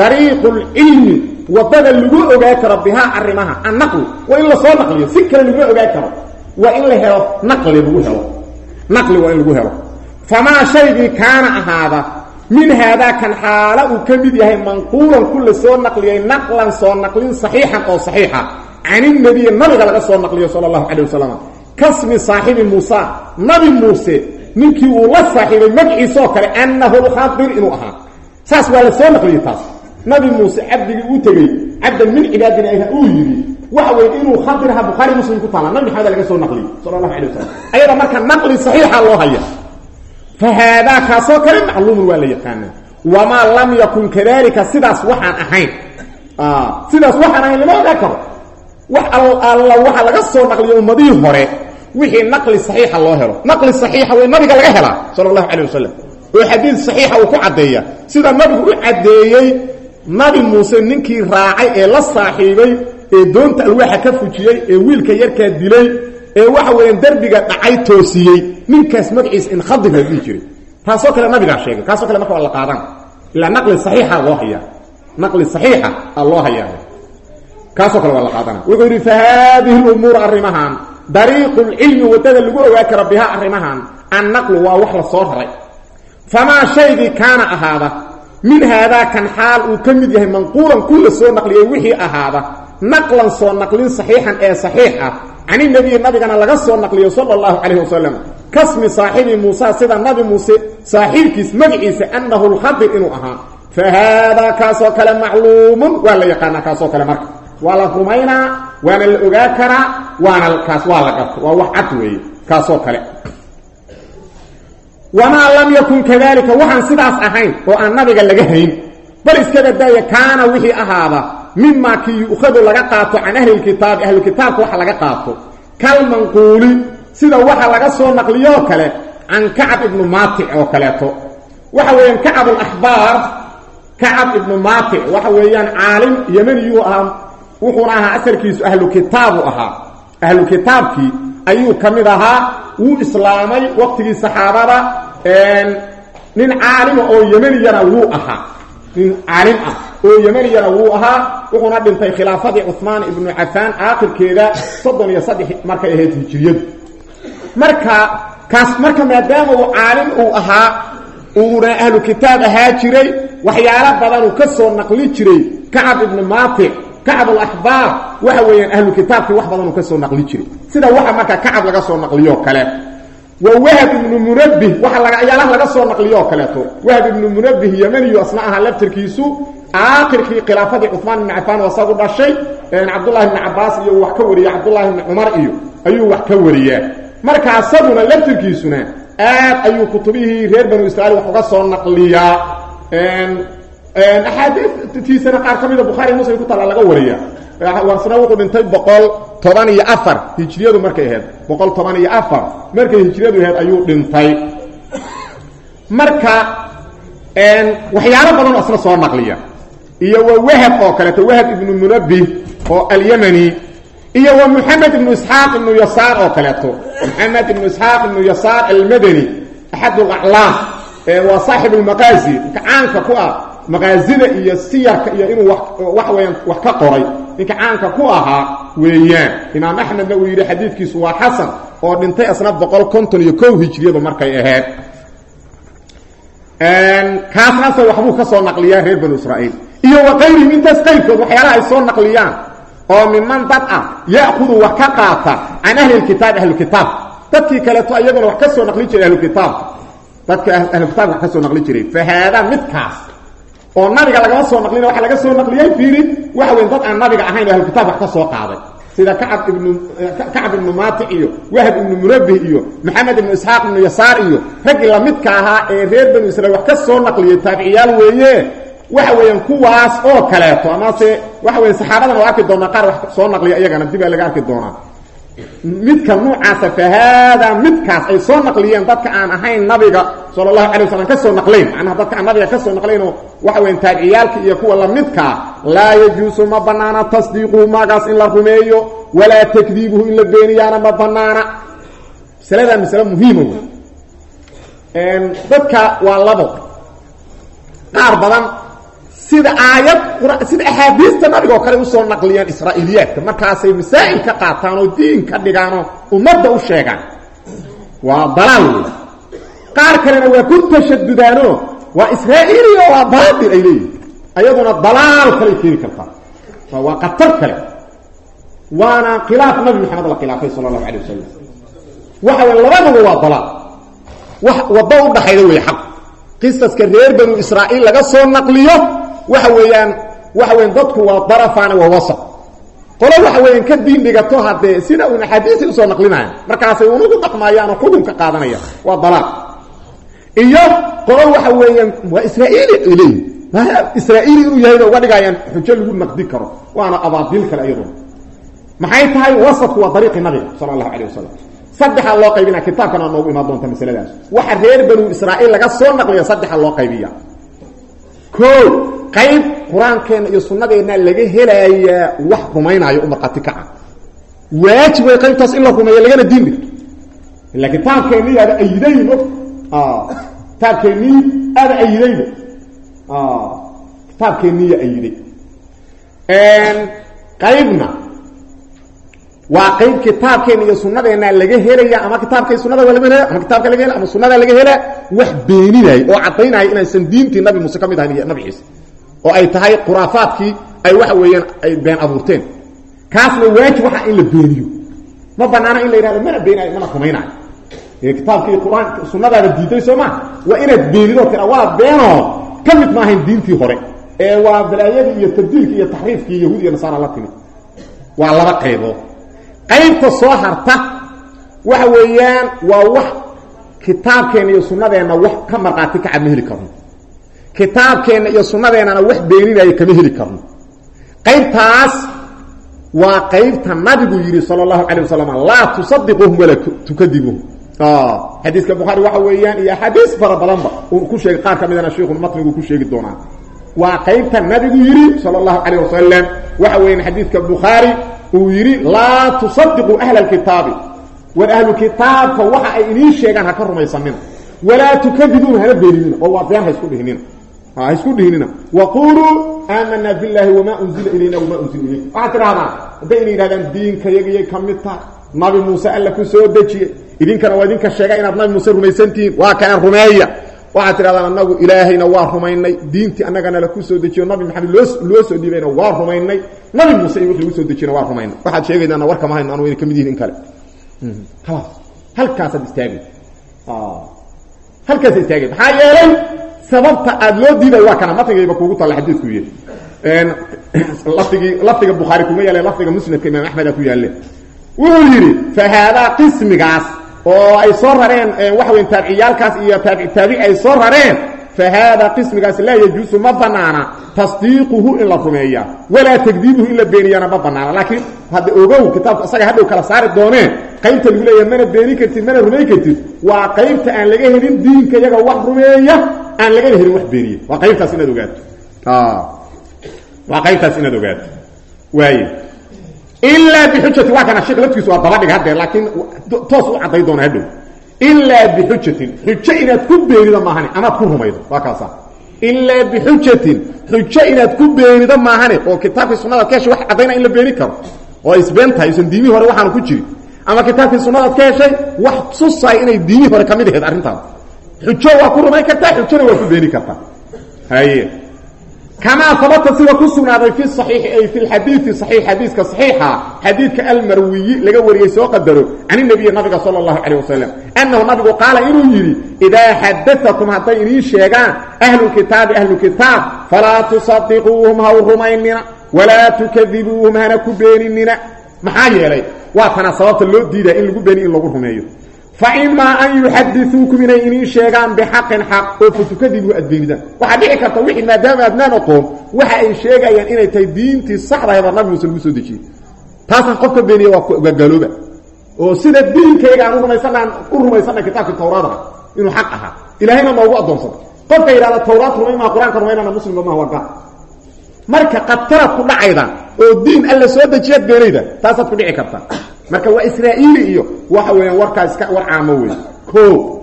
dariiqu lcilmi waddada lagu ogaa karo bihaa arrimaha annaqli. Waa in la soo naqliyo si kale laguma ogaa karo. Waa in la helo naqli lagu helo. Naqli waa in lagu helo. Famaa shaygii kaana ahaada min haadaa kan xaala uu ka mid yahay manquulan ku la soo naqliyey naqlan soo naqlin saxiixan oo saxiixa can inabiyi nabiga laga soo naqliyo sala allahu calay wasalam kasmi saaxibi muusa nabi muuse ninkii uu la saaxiibay magaciisaoo kale annahu lkhadir inuu ahaa. Saas waa la soo naqliyey taas. Nabi muuse cabdigii uu tegey cabdan min cibaadina ayha uu yidhi waxa weye inuu khadirha bukhaari muslim ku taala. Nabi maxamed laga soo naqliyey sala allahu alay wasalam ayada marka naqli saxiixa loo haya. Fahaadaa kaasoo kale macluumun waa la yaqaanaa wamaa lam yakun kadalika sidaas waxaan ahayn. Sidaas ogaa karo wax alla waxa laga soo naqliyo ummadihii hore wixii naqli saxiixa loo helo. Naqli saxiixa way nabiga laga helaa sala allahu calay wasalam oo xadiid saxiixa uu ku caddeeya sida nabigu u caddeeyey nabi muuse ninkii raacay ee la saaxiibay ee doonta alwaaxa ka fujiyey ee wiilka yarkaa dilay ee waxa weeyaan derbiga dhacay toosiyey ninkaas magaciisa in khadir la dhihi jiray taasoo kale nabigaa sheegay kaasoo kale marka waa la qaadan. Ilaa naqli saxiixa loo hayaa. Naqli saxiixa a loo hayaa kaasoo kale waa la qaadana wuxuu yidhi fa haadihi lumuur arrimahan dariiqu lcilmi waddada lagu ogaa karo bihaa arrimahan annaqlu waa wax la soo raray. Famaa shaygii kaana ahaada min haadaa kan xaal uu ka mid yahay manquulan ku la soo naqliyey wixii ahaada naqlan soo naqlin saxiixan ee saxiix ah can inabiyi nabigana laga soo naqliyo sala allahu calayhi wasalam kasmi saaxibi muusa sida nabi muuse saaxiibkiis magaciisa annahu lkhadir inuu ahaa. Fa haadaa kaasoo kale macluumun waa la yaqaanaa kaasoo kale marka waa la rumaynaa waana la ogaa karaa waana kaas waa la garta waa wax cad weeye kaasoo kale. Wamaa lam yakun kadalika waxaan sidaas ahayn oo aan nabiga laga hayn. Bal iska badaaya kaana wixii ahaada mimaa kii yu'khadu laga qaato can ahli lkitaabi ahlukitaabka waxa laga qaato. Kalmanquuli sida waxa laga soo naqliyoo kale can kacab ibnu maatic oo kaleeto. Waxa weeyaan kacab alaxbaar kacab ibnu maatic waxa weeyaan caalim yemaniyuu ahaa wuxuuna ahaa asalkiisu ahlu kitaabu ahaa. Ahlu kitaabkii ayuu ka mid ahaa wuu islaamay waqtigii saxaabada nin caalima oo yemaniyana wuu ahaa. Nin caalim ah oo yemaniyana wuu ahaa wuxuuna dhintay khilaafadii cuhmaan ibnu cafaan aakhirkeeda soddon iyo saddex markay ahayd hijiriyadu marka kaas marka maadaama uu caalim uu ahaa uuna ahlu kitaab ahaa jiray waxyaalo badanuu ka soo naqli jiray kacab ibnu maatic kacab alaxbaar waxa weeyaan ahlu kitaabkii wax badanuu ka soo naqli jiray. Sida waxa marka kacab laga soo naqliyoo kale. Wa wahab ibnu munabih waxa ayaalaha laga soo naqliyoo kaleeto wahab ibnu munabih yemaniyu asna ahaa laftirkiisu aakhirkii khilaafadii cumaan ibni cafaan oo isagu dhashay cabdullahi ibni cabaas iyo wax ka wariya cabdullahi ibni cumar iyo ayuu wax ka wariyaa marka asaguna laftirkiisuna aad ayuu kutubihii reer banu israiil wax uga soo naqliyaa axaadiitiisana qaar ka mida bukhaari muslim ku taalla laga wariya. Wasna wuxuu dhintay boqol toban iyo afar hijriyadu markay ahayd. Boqol toban iyo afar markay hijriyadu ahayd ayuu dhintay. Marka waxyaalo badan asna soo naqliya iyo wa wahab oo kaleeto wahab ibnu munabih oo alyamani iyo wa moxamed ibnu isxaaq ibnu yasaar oo kaleeto. Moxamed ibnu isxaaq ibnu yasaar almadani axad alaclaam waa saaxib almaqaazi ninka caanka ku ah maqaazida iyo siyarka iyo inuu wax weyaan wax ka qoray. Ninka caanka ku ahaa weeyaan. Imaam axmedna uu yidhi xadiidkiisu waa xasan oo dhintay asna boqol konton iyo kow hijriyadu markay ahayd. Kaasnaase waxbuu ka soo naqliyaa reer banu israa'iil. Iyo wa qayrihim intaas qayrkood waxyaalaha ay soo naqliyaan oo miman dad ah ya'kudu wax ka qaata can ahli lkitaab ahlukitaab dadkii kaleeto iyaguna wax ka soo naqli jiray ahlukitaabka dadka ahlukitaabka wax ka soo naqli jiray. Fa haadaa midkaas oo nabiga lagama soo naqlina waxa laga soo naqliyey fiiri waxa weyn dad aan nabiga ahayn oo ahlukitaab wax ka soo qaaday. Sida kacab ibnu kacab ibnu maatic iyo wahab ibnu munabih iyo maxamed ibnu isxaaq ibnu yasaar iyo raggii lamidka ahaa ee reer banu israiil wax ka soo naqliyey taabiciyaal weeye. Waxa weeyaan kuwaas oo kaleeto amase waxa weya saxaabadan oo arki doonaa qaar wax soo naqliya iyagana dib aa laga arki doonaa midka nuucaasa fa haadaa midkaas ay soo naqliyeen dadka aan ahayn nabiga sala allahu alay waslam ka soo naqlayn. Macnaha dadka aan nabiga ka soo naqlaynoo waxa weyan taabiciyaalka iyo kuwa lamidkaa laa yajuusu ma banaana tasdiiquhu maagaas in la rumeeyo walaa takdiibuhu in la beeniyaana ma banaana. Masaladaa masale muhiima wey dadka waa labo. Qaar badan sida aayad sida axaadiista nabiga oo kale u soo naqliyaan israa'iiliyaadka markaasay masaa'il ka qaataan oo diin ka dhigaanoo ummadda u sheegaan. Waa dalaal. Wey qaar kalena waa ku tashadudaanoo waa israa'iiliya waa baatil ay leeyihiin ayaduna dalaal kaley keeni kartaa waa qatar kale. Waana khilaaf nabi maxamed la khilaafay sala allahu alay wasalam waxa wey labaduba waa dalaal. Wax waddo u dhaxayda wey xaq. Qisaska reer banu israa'iil laga soo naqliyo waxa weeyaan waxa weyan dadku waa darafaana waa wasaq. Qolo waxa weeyaan ka diin dhigato haddee sida uun axaadiisay u soo naqlinayaan markaasay unugu dhaqmaayaan oo xukunka qaadanayaan waa dalaal. Iyo qolo waxa weeyaan waa israa'iili ay leeyihiin israa'iili inuu yahayna uga dhigaayaan xujo lagu naqdi karo waana abaadiil kale iyaduna maxay tahay wasadku waa dariiqi nabiga sala allahu calay wasalam loo qaybinaya kitaabkana noogu imaan doonta masaladaas. Waxa reer banu israa'iil laga soo naqliya saddexa loo qaybiya qayb qur'aankeenna iyo sunnadeenna laga helayaa wax rumaynaayo u markhaati kaca waajib way qaybtaas in la rumeeyo lagana diin dhigto ila kitaabkeennii aada ayidayn o kitaabkeennii aada ayidayba kitaabkeenniiya ayiday qaybna waa qayb kitaabkeena iyo sunadeenna laga helaya ama kitaabka sunada waa laga ama kitaabka laga helaya ama sunada laga helaya wax beeninaya oo caddaynaya inaysan diintii nabi muuse ka ahayn nabi ciise oo ay tahay khuraafaadkii ay waxa weeyaan ay been abuurteen. Kaasna waajib waxa in la beeniyo ma banaana in la yidhahdo mana beenaayo mana rumaynaayo kitaabkii qur'aanka sunnadaada diiday soo maa waa inaad beenido tira waa beenoo ka mid maahayn diintii hore. Ee waa balaayadii iyo tabdiilkii iyo taxriifkii yahuud iyo nasaara la timid waa laba qaybood. Qaybta soo harta waxa weeyaan waa wax kitaabkeenna iyo sunnadeenna wax ka markhaati kaca ma karno kitaabkeenna iyo sunnadeennana wax beeninaya kama heli karno qaybtaas waa qaybta nabigu yidhi sal اlahu alيه wasalam laa tusadiquhum walaa tukadibuhum xadiiska bukhaari waxa weeyaan iyo axaadiis fara badanba uu ku sheegay qaar ka midana sheikhu matnigu ku sheegi doonaa waa qaybta nabigu yidhi sal اlahu alيه wasalam waxa weeyaan xadiidka bukhaari uu yidhi laa tusadiquu ahla اkitaabi war ahlu kitaabka waxa ay idiin sheegaan ha ka rumaysanina walaa tukadibuun hana beeninina oo waa been ha isku dhihinina ha isku dhihinina waquluu aamana biاllahi wama unzila ilayna wama unzila ilayk waxaad tidhahdaan haddayna yidhahdaan diinka yagiyay ka mid tahay. Nabi muuse alla ku soo dejiyey idinkana waa idinka sheega inaad nabi muuse rumaysantihiin. Waa kana rumeeya. Waxaad tidhahdaan anagu ilaahayna waa rumaynay. Diintii annagana la ku soo dejiyo. Nabi maxamed loo soo dhiibayna waa rumaynay. Nabi muuse iyo wixii lagu soo dejiyana waa rumaynay. Waxaad sheegaydaana warka ma hayno anu ina ka mid yihiin in kale khalaas halkaasaad istaagay halkaasa istaagay maxaa yeelay sababta aada loo diiday waa kana matnigayba kuugu talla xadiidku yii lafdigii lafdiga bukhaari kuma yaale lafdiga musnadka imaam axmeda ku yaalle. Wuxuu yidhi fa haadaa qismigaas oo ay soo rareen waxa weyn taabiciyaalkaas iyo taabic taabici ay soo rareen fa haadaa qismigaas laa yajuusu ma banaana tasdiiquhu in la rumeeya walaa takdiibuhu in la beeniyana ma banaana laakiin hadda ogow kitaabku isaga hadhow kala saari dooneen qaybta lagu leeyahay mana beeni kartid mana rumey kartid waa qaybta aan laga helin diinka iyaga wax rumeeya aan lagana helin wax beeniye waa qaybtaas inaad ogaato waa qaybtaas inaad ogaato waaye ilaa bixujati waa kana sheekh laftiisu waa dabadhig haddee laakiin toos u cadday doona hadhow ilaa bixujatin xujo inaad ku beenido maahane amaad ku rumaydo waa kaasa ilaa bixujatin xujo inaad ku beenido maahane oo kitaabkii sunnadaad ka heshay wax caddayna in la beeni karo oo isbeen tahay usan diimihii hore waxaanu ku jirin ama kitaabkii sunnadaad ka heshay wax tusaay inay diimihii hore ka mid ahayd arrintaas xujo waa ku rumayn kartaa xujona waa ku beeni kartaa haye kamaa sabata sida ku sugnaaday fi صaxiixi ay fi lxadiidi صaxiix xadiiska صaxiixa xadiidka almarwiyi laga wariyey soo qadaro can inabiyi nabiga salى اllahu calيه wasalam annahu nabigu qaala inuu yidhi idaa xadaakum hadday idiin sheegaan ahlukitaabi ahlukitaab falaa tusadiquuhum ha u rumaynina walaa tukadibuuhum hana ku beeninina maxaa yeelay waa tana sababta loo diidaa in lagu beeni in lagu rumeeyo faimaa an yuxadiuukum inay idiin sheegaan bixaqin xaq oo fatukadibu aad beenidaan waxaa dhici karta wixii maadaama adnaan oqoon waxa ay sheegayaan inay tahay diintii saxdahayba nabi muuse lagu soo dejiyey taasaan qofka beeniya waa gaalooba oo sida diinkayga aan urumaysanaan u rumaysanay kitaabkii tawraada inuu xaq ahaa ilahayna noogu addoonsada qofka yidhahda tawraad rumay maa qur'aanka rumaynana muslimba maha waa gaal marka qataraad ku dhacayda oo diin alla soo dejiyaad beenayda taasaad ku dhici marka waa israa'iili iyo waxa weeyaan warkaa iska war caamo wey o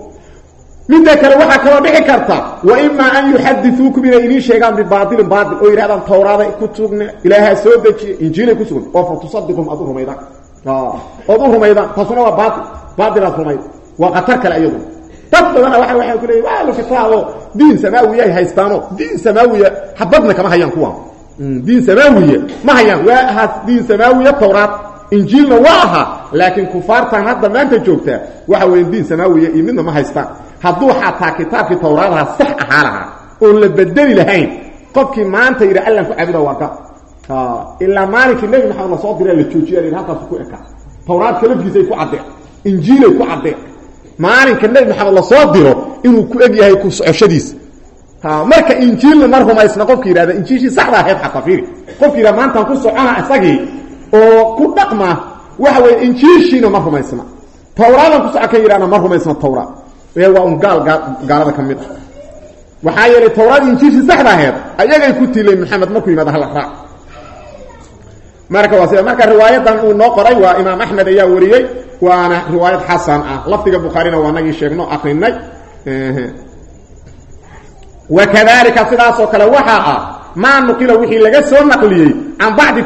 midda kale waxaa kaloo dhici karta wa imaa an yuxadiuukum inay idiin sheegaan bibaailin baail oo yidhahdaan tawraaday ku sugna ilaahaa soo dejiye injiilay ku sugan oo fa tusadiqum aad u rumaydaan ood u rumaydaan taasuna waa baail baailaad rumayd. Waa qatar kale iyadu. Dad badana waa waaa ku leey waa kitaabo diin samaawiya ay haystaano diin samaawiya xabadna kama hayaan kuwaan diin samaawiya ma hayaan waa ahaa diin samaawiya tawraad injiilna waa ahaa laakiin kufaartan hadda maanta joogtaa waxa weya diin samaawiya iyo ma haystaan hadduu xataa kitaabkii tawraadaha sax ahaa lahaa oon la bedeli lahayn qofkii maanta yidha allan ku caabuda waa ga ilaa maalinkii nebi maxamed soo diraa la joojiya la halkaas ku ekaa tawraadka lafkiisay ku caddeen injiilay ku caddeen maalinka nebi maxamed la soo diro inuu ku eg yahay ku socoshadiisa. Marka injiilna ma rumaysna qofka yidhahda injiilshii saxda ahayd xataa fiiri. Qofka yidhahda maantaan ku socona isagii oo ku dhaqma waxa weeye injiishiina ma rumaysna. Tawraadan ku soco ka yidhahna ma rumaysna tawraad ee waa un gaal gaalada ka mid ah. Waxaa yeelay saxda aheed ayagay ku tilay maxamed markuu yimaado hala raac marka waa marka riwaayadan uu noo qoray waa imaam axmed ayaa wariyey waana riwaayad xasan ah. Lafdiga bukhaarina waa nagii sheegno akrinay wakadalika sidaasoo kale waxaa ah maa nuqila wixii laga soo naqliyey can bacdi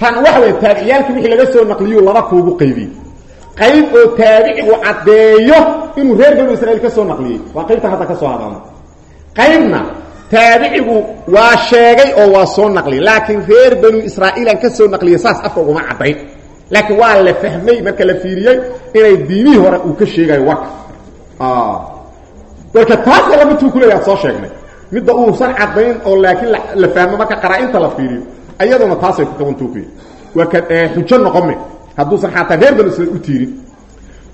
tan waxa wey taabiciyaalkii wixii laga soo naqliyu laba kuugu qaybiyey. Qayb oo taabicigu caddeeyo inuu reer banu israiil ka soo naqliyey. Waa qaybtan hadda ka soo hadalno qaybna taabicigu waa sheegay oo waa soo naqliyay laakiin reer banu israa'iilan ka soo naqliyay saas afka uguma caddayn. Laakiin waa la fahmay marka la fiiriyey inay diimihii hore uu ka sheegayo warka marka taasa laba tuu ku soo sheegnay. Midda uusan caddayn oo laakiin la fahmo marka qaraa-inta la fiiriyo ayaduna taasay ku qabantuukuy waa ka xujo noqome. Hadduusan xataa reer banu israiil u tiirin.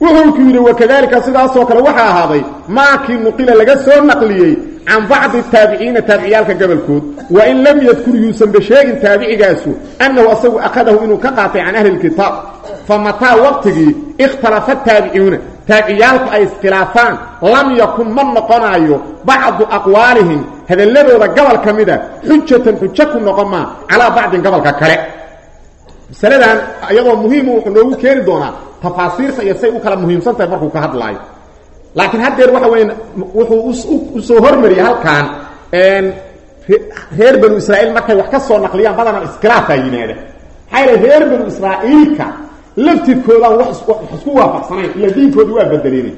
Wuxuu ku yidhi wakadalika sidaasoo kale waxaa ahaaday maakii nuqila laga soo naqliyey can bacdi taabiciina taabiciyaalka gobolkood wa in lam yadkur yuusanba sheegin taabicigaasu annahu asagu akhadahu inuu ka qaatay can ahli lkitaab fa mataa waqtigii ikhtalafa taabiciuna taabiciyaalku ay iskhilaafaan. Lam yakun ma noqonaayo. Bacdu aqwaalihim hadalladooda gobol ka mida xujatan xujo ku noqon maa calaa bacdin kale. Masaladan iyadoo muhiimu wuxuu noogu keeni doonaa tafaasiirta iyo say u kala muhiimsan tahay markuu ka hadlaayo. Laakiin haddeer waxa weya wuxuu u soo hormariyey halkan reer banu israa'iil markay wax ka soo naqliyaan badanaa iskhilaafaa yimaada maxaa yale reer banu israa'iilka laftirkoodaan wax isku waafaqsanayn ila diinkoodii waa bedeleenay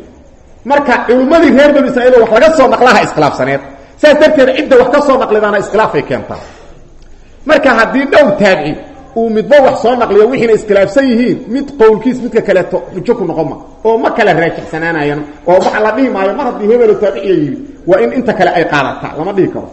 marka culummadii reer banu israiil wax laga soo naqlaha iskhilaafsaneed. Saas darteed cidda wax ka soo naqlidaana iskhilaafay keentaa. Marka haddii dhowr taabici uu midba wax soo naqliyo wixiina iskhilaafsan yihiin mid qowlkiis midka kaleeto xujo ku noqon ma. Oo ma kala raajixsanaanayano oo waxa la dhihi maayo mar haddii hebelo taabiciya yidhi waa in inta kale ay qaadataa lama dhihi karo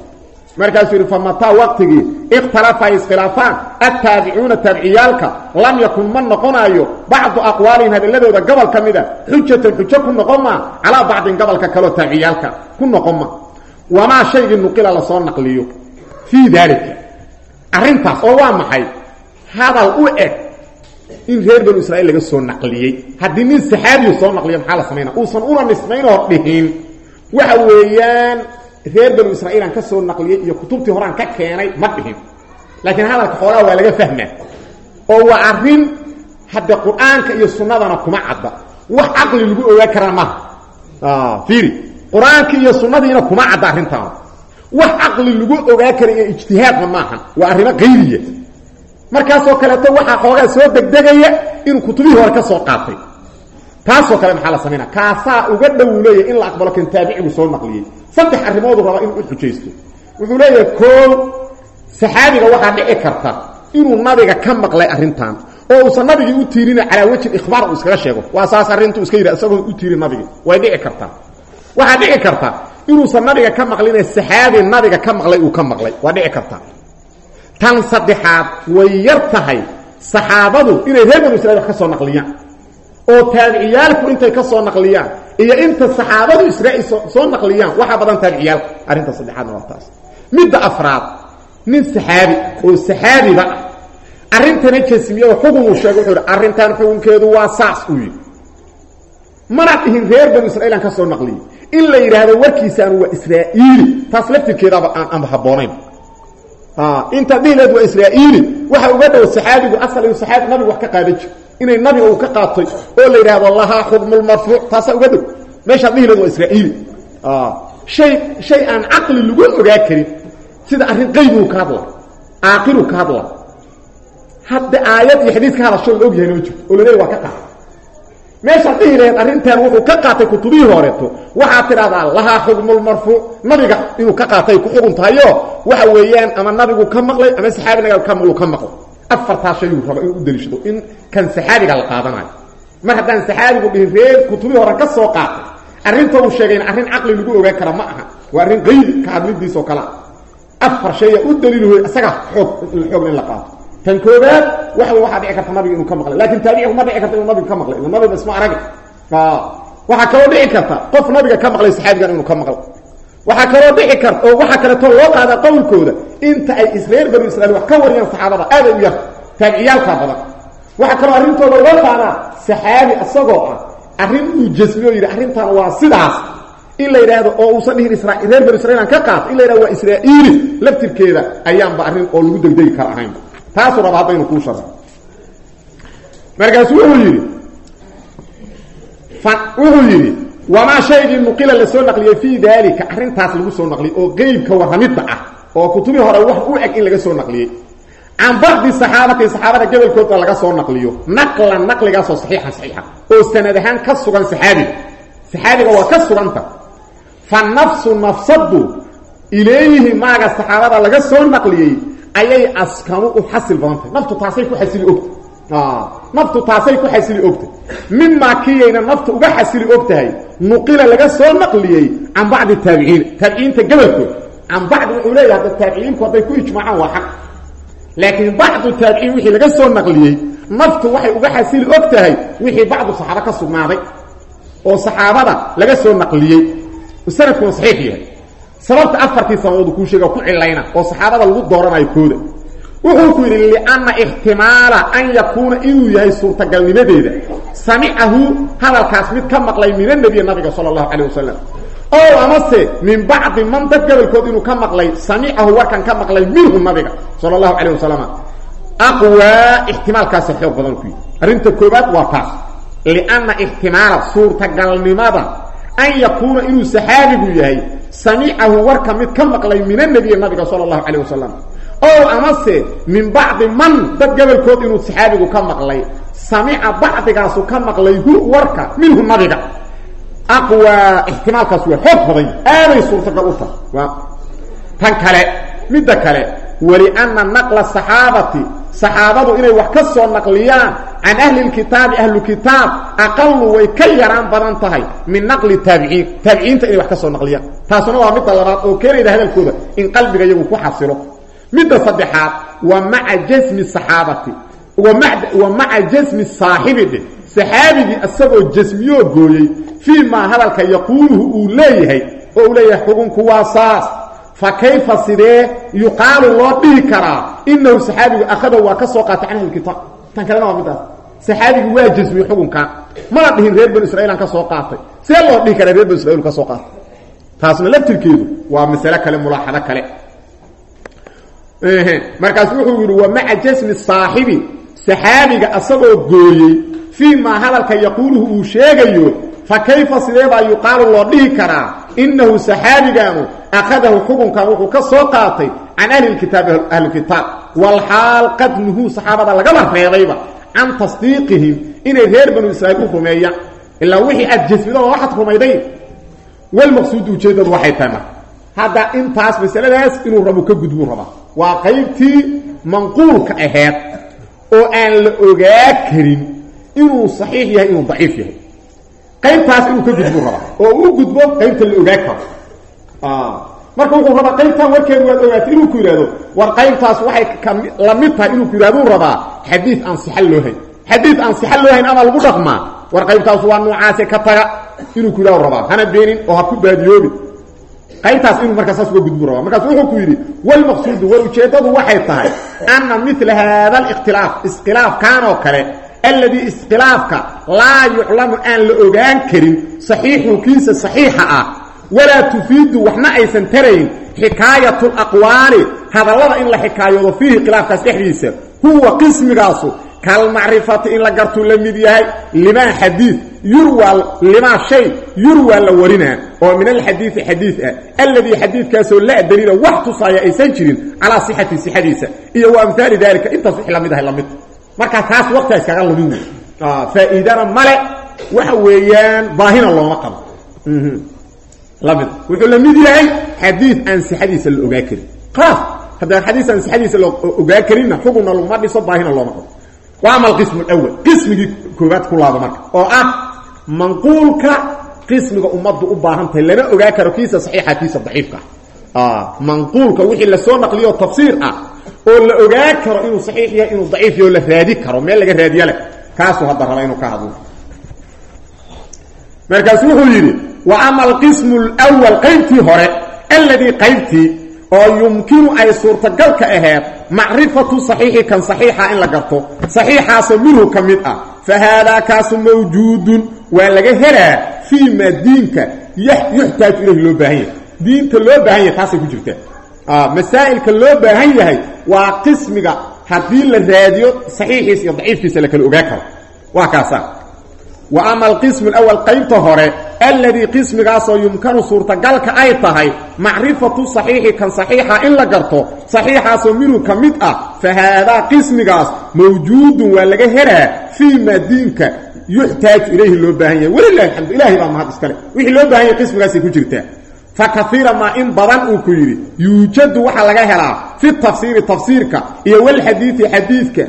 markaasuu yidhi famataa waqtigii? Ikhtalafa ay iskhilaafaan. Attaabicuuna taabiciyaalka lam yakun ma noqonaayo. Bacdu aqwaalihim hadalladooda gobol ka mida xujatan xujo ku noqon ma. Calaa bacdin gobolka kaleo taabiciyaalka ku noqon ma. Wamaa shaygii nuqila la soo naqliyo. Fii daalika. Arrintaas oo waa maxay? Hadal u eg in reer banu israiil laga soo naqliyey. Haddii nin saxaabiyu soo naqliyo maxaa la una nismaynoo dhihin. Waxa reer banu israiilaan ka soo naqliyey iyo kutubtii horaan ka keenay ma dhihin. Laakiin hadalka xoolaha waa laga fahmaa oo waa arrin hadda qur'aanka iyo sunnadana kuma cadda. Wax caqli lagu ogaa karaa maha fiiri. Qur'aankii iyo sunnadiina kuma cadda arrintaana wax caqli lagu ogaa kara iyo ijtihaadna maahan waa arrimo qayriya markaasoo kaleeto waxaa xoogaa soo degdegaya inuu kutubihii hore ka soo qaatay. Taasoo kale maxaa la samaynaa kaasaa uga dhow leeyahy in la aqbalo kan taabicigu soo naqliyey saddex arrimoodu rabaa inuu u xujaysto. Wuxuu leeyahay koo saxaabiga waxaa dhici karta inuu nabiga ka maqlay arrintan oo uusan nabigii u tiirina calaa wejhi ikhbaar uu iskaga sheego. Waa saas arrintu iska yidha isagoo u tiirin nabigii way dhici kartaa waxaa dhici karta inuusan nabiga ka maqline saxaabi nabiga ka maqlay uu ka maqlay. Waa dhici kartaa tan saddexaad way yar tahay saxaabadu inay reer banu israiil wax ka soo naqliyaan oo taabiciyaalku intay ka soo naqliyaan iyo inta saxaabadu israa'iil soo naqliyaan waxaa badan taabiciyaalku arrinta saddexaadna waa taas. Midda afraad nin saxaabi oo saxaabiba ah arrintana jasmiye oo xugun uu sheegay wuxuu hi arrintan xukunkeedu waa saas uu yidhi. Mana dhihin reer banu israiilaan ka soo naqliyey in la yidhaahdo warkiisaan waa israa'iili taas laftirkeedaaba aan amba habboonayn inta dhihileed waa israa'iili waxa uga dhow saxaabigu asal inuu saxaabi nabigu wax ka qaadan jiro inay nabiga uu ka qaatay oo la yidhaahdo lahaa xukmulmarfuuc taasaa uga dhow. Meeshaad dhihileed waa israa'iili shay shay aan caqli lagu ogaa karin sida arrin qaybuu ka hadla caaqiluu ka hadla. Hadda aayad iyo xadiis ka hadasho la ogyahay nama jirto oo la leeya waa ka qaatay. Meeshaad dhihi laheed arrintan wuxuu ka qaatay kutubihii horeeto waxaad tidhahdaa lahaa xukmulmarfuuc nabiga inuu ka qaatay ku xugun tahayo waxa weeyaan ama nabigu ka maqlay ama saxaabiga ka maqlu ka maqlo afartaa shayuu raba inuu u daliishado in kan saxaabiga la qaadanayo. Mar haddaan saxaabigu dhihin reer kutubihii hore ka soo qaatay arrinta uu sheegayna arrin caqli lagu ogaan kara ma aha. Waa arrin qaybi ka hadlidiisoo kalea afar shaya u daliilho isaga xoog xoogna in la qaato. Tan koobaad waxa dhici karta nabiga inuu ka maqlay. Lakin taabicigu ma dhici karta inuu nabiga ka maqlay ila nabiga isma arag waxaa kaloo dhici karta qof nabiga ka maqlay saxaabigan inuu ka maqlay waxaa kaloo dhici karta oo waxaa kaleeto loo qaadaa qowlkooda. Inta ay isreer banu israiil wax ka wariyaan saxaabada aaday u yar taabiciyaalkaa badan. Waxaa kaloo arrintooda loo qaadaa saxaabi isagoo ah arrin uu jasmiyo o yidhi arrintan waa sidaas. In la yidhaahdo oo uusan dhihin reer banu israiilan ka qaato. In la yidhahdo waa israa'iili laftirkeeda ayaanba arrin oo lagu degdegi kara ahayn. Taasuu raba haddaynu kuu shara markaasu wuxuu yidhi wuxuu yidhi wamaa shaygii nuqila la soo naqliyey fii daalika arrintaas lagu soo naqliyey oo qeybka warramidda ah oo kutubii hore wax u eg in laga soo naqliyey can bacdi saxaabati saxaabada gobolkooda laga soo naqliyo. Naqlan naqligaasoo saxiixan saxiixa. Oo sanad ahaan ka sugan saxaabiga saxaabiga waa ka suganta. Fa nafsu nafsadu ilayhi maaga saxaabada laga soo naqliyey ayay askanu u xasil badan tahay naftu taasay ku xasili ogta naftu taasay ku xasili ogtahay mimaa kiyayna naftu uga xasili og nuqila laga soo naqliyey can bacdi taabiciin taabiciinta gabalkood can bacdi wuxuu leeyahay hadda taabiciinku hadday ku ijmaacaan waa xaq. Laakiin bacdu taabiciin wixii laga soo naqliyey naftu waxay uga xasili og tahay wixii bacdu saxaaba ka sugnaaday oo saxaabada laga soo naqliyey. Sanadkuna saxiix yahay. Sababta afartii sababood kuu sheega ku cilayna oo saxaabada lagu dooranayo kooda wuxuu ku yidhi lianna ixtimaala an yakuuna inuu yahay suurtagalnimadeeda. Samicahu hadalkaas mid ka maqlay min anabiy nabiga sala allahu calayh wasalam ow amase min bacdi man dad gobolkood inuu ka maqlay samicahu warkan ka maqlay minhu nabiga sala allahu calayh wasalam aqwaa ixtimaalkaasa xoog badan ku yidhi. Arrinta koobaad waa taas. Lianna ixtimaala suurtagalnimada an yakuuna inuu saxaabigu yahay samicahu warka mid ka maqlay min anabiy nabiga sala allahu calayh wasalam ow amase min bacdi man dad gobolkood inuu saxaabigu ka maqlay. Samica bacdigaasu ka maqlay hu warka minhu nabiga. Aqwaa ixtimaalkaas waa xoog badan aaday suurtagal u tahay. Tan kale midda kale walianna naqla saxaabati saxaabadu inay wax ka soo naqliyaan can ahli lkitaabi ahlukitaab aqalu way ka yaraan badan tahay min naqli taabiciin taabiciinta inay wax ka soo naqliyaan. Taasuna waa midda labaad oo keenayda hadalkooda in qalbiga iyagu ku xasilo midda saddexaad wa maca jasmi saxaabati wa maca jasmi saaxibi dheh. Saxaabigii isagoo jasmiyoo gooyey fii maa hadalka yaquuluhu uu leeyahay oo uu leeyahay xukunku waa saas. Fa kayfa sidee yuqaalu loo dhihi karaa? Inahu saxaabigu akhadahu waa ka soo qaatay can ahlilkitaab tan kalena waa midaas saxaabigu waa jasmiyey xukunkan mana dhihin reer banu israiilaan ka soo qaatay. See loo dhihi karaa reer banu israiil ka soo qaatay. Taasna laftirkeedu waa masale kale mulaaxado kale markaas wuxuu yidhi wa maca jasmi saaxibi. Saxaabiga asagoo gooyey fii maa hadalka yaquuluhu uu sheegayo fa kayfa sidee baa yuqaalu loo dhihi karaa? Inahu saxaabigaanu akhadahu xukunkan wuxuu ka soo qaatay can ahli kitaabi ahlukitaab walxaal qad nuhuu saxaabada lagaba reebayba can tasdiiqihim inay reer banu israiil u rumeeyaan ilaa wixii aad jasmida waa waxaad rumayday. Walmaqsuudu ujeeddadu waxay tahay marka hadda intaas masaladaas inuu rabo ka gudbuu rabaa waa qaybtii manquulka aheed oo aan la ogaa karin inuu saxiix yahay inuu daciif yahay. Qaybtaas inuu ka gudbuu rabaa oo u gudbo qaybta la ogaa karo. Marka wuxuu rabaa qaybtan warkeedu waad ogaatay inuu ku yidhahdo war qaybtaas waxay la mid tahay inuu ku yidhahduu rabaa xadiid aan sixa loo hayn. Xadiid aan sixa loo hayn ama lagu dhaqmaa war qaybtaas waa noocaase ka taga inuu ku yidhahdu rabaa. Hana beenin oo ha ku baadiyoobin qaybtaas inuu markaa saas uga gudbuu rabaa markaas wuxuu ku yidhi walmaqsuudu war ujeeddadu waxay tahay anna mila haada alikhtilaaf iskhilaafkan oo kale alladii iskhilaafka laa yuclamu aan la ogaan karin saxiixu kiisa saxiixa ah walaa tufiidu waxna aysan tarayn xikaayatu laqwaali hadallada in la xikaayoodo fiihi khilaafkaas dhexdiisa huwa qismigaasu kalmacrifati in la gartuu la mid yahay limaa xadiid yurwaa limaa shay yurwaa la warinaa oo min alxadiidi xadiid ah. Alladii xadiidkaasoo laa daliila wax tusaaya aysan jirin calaa sixati sixadiisa iyo wa amhaali daalika intaas wix la mid ahay la mid markaa taas waqtiga iskaga lumin. Wey faa'iidana male waxa weeyaan baahina looma qabo. Lamid wuxuu la yahay xadiid aan sixadiisa la ogaa karin. Khalaas haddaan xadiis aan sixadiisa la ogaa karinna xukunna laguma dhiso baahina looma wa ama alqismu alawal qismigii koobaad ku laabo marka. Oo ah manquulka qismiga ummaddu u baahan tahay. Lama ogaa karo kiisa saxiixa kiisa daciifka. Ah manquulka wixii la soo naqliyo tafsiir ah oo la ogaa karo inuu saxiix yahay inuu daciif yahay oo la raadi karo meel laga raadiyo leh. Kaasuu hadda raba inuu ka hadlo. Markaas wuxuu yidhi wa ama alqismu alwal qaybtii hore alladii qaybtii oo yumkinu ay suurtagalka aheed macrifatu saxiixi kan saxiixa in la garto. Saxiixaasoo minhu ka mid ah. Fa haadaa kaasu mawjuudun. Waa laga helaa fii maa diinka yuxtaaju ilayhi loo baahan yahay. Diinta loo baahan yahay taasay ku jirtaa masaa'ilka loo baahan yahay waa qismiga haddii la raadiyo saxiixiisa iyo daciifkiisa la kala ogaa karo. Waa kaasaa wa ama alqismu alawal qaybta hore alladii qismigaasoo yumkanu suurtagalka ay tahay macrifatu saxiixi kan saxiixa in la garto saxiixaasoo minhu ka mid ah fa haadaa qismigaas mawjuudun waa laga helaa fii maa diinka yuxtaaju ilayhi loo baahan yahay. Walilahi alxamdu ilahay baa mahad iskale wixii loo baahan yahay qismigaasay ku jirtaa. Fa kaiira maa in badan uu ku yidhi yuujadu waxaa laga helaa fi tafsiiri tafsiirka iyo walxadiidi xadiidka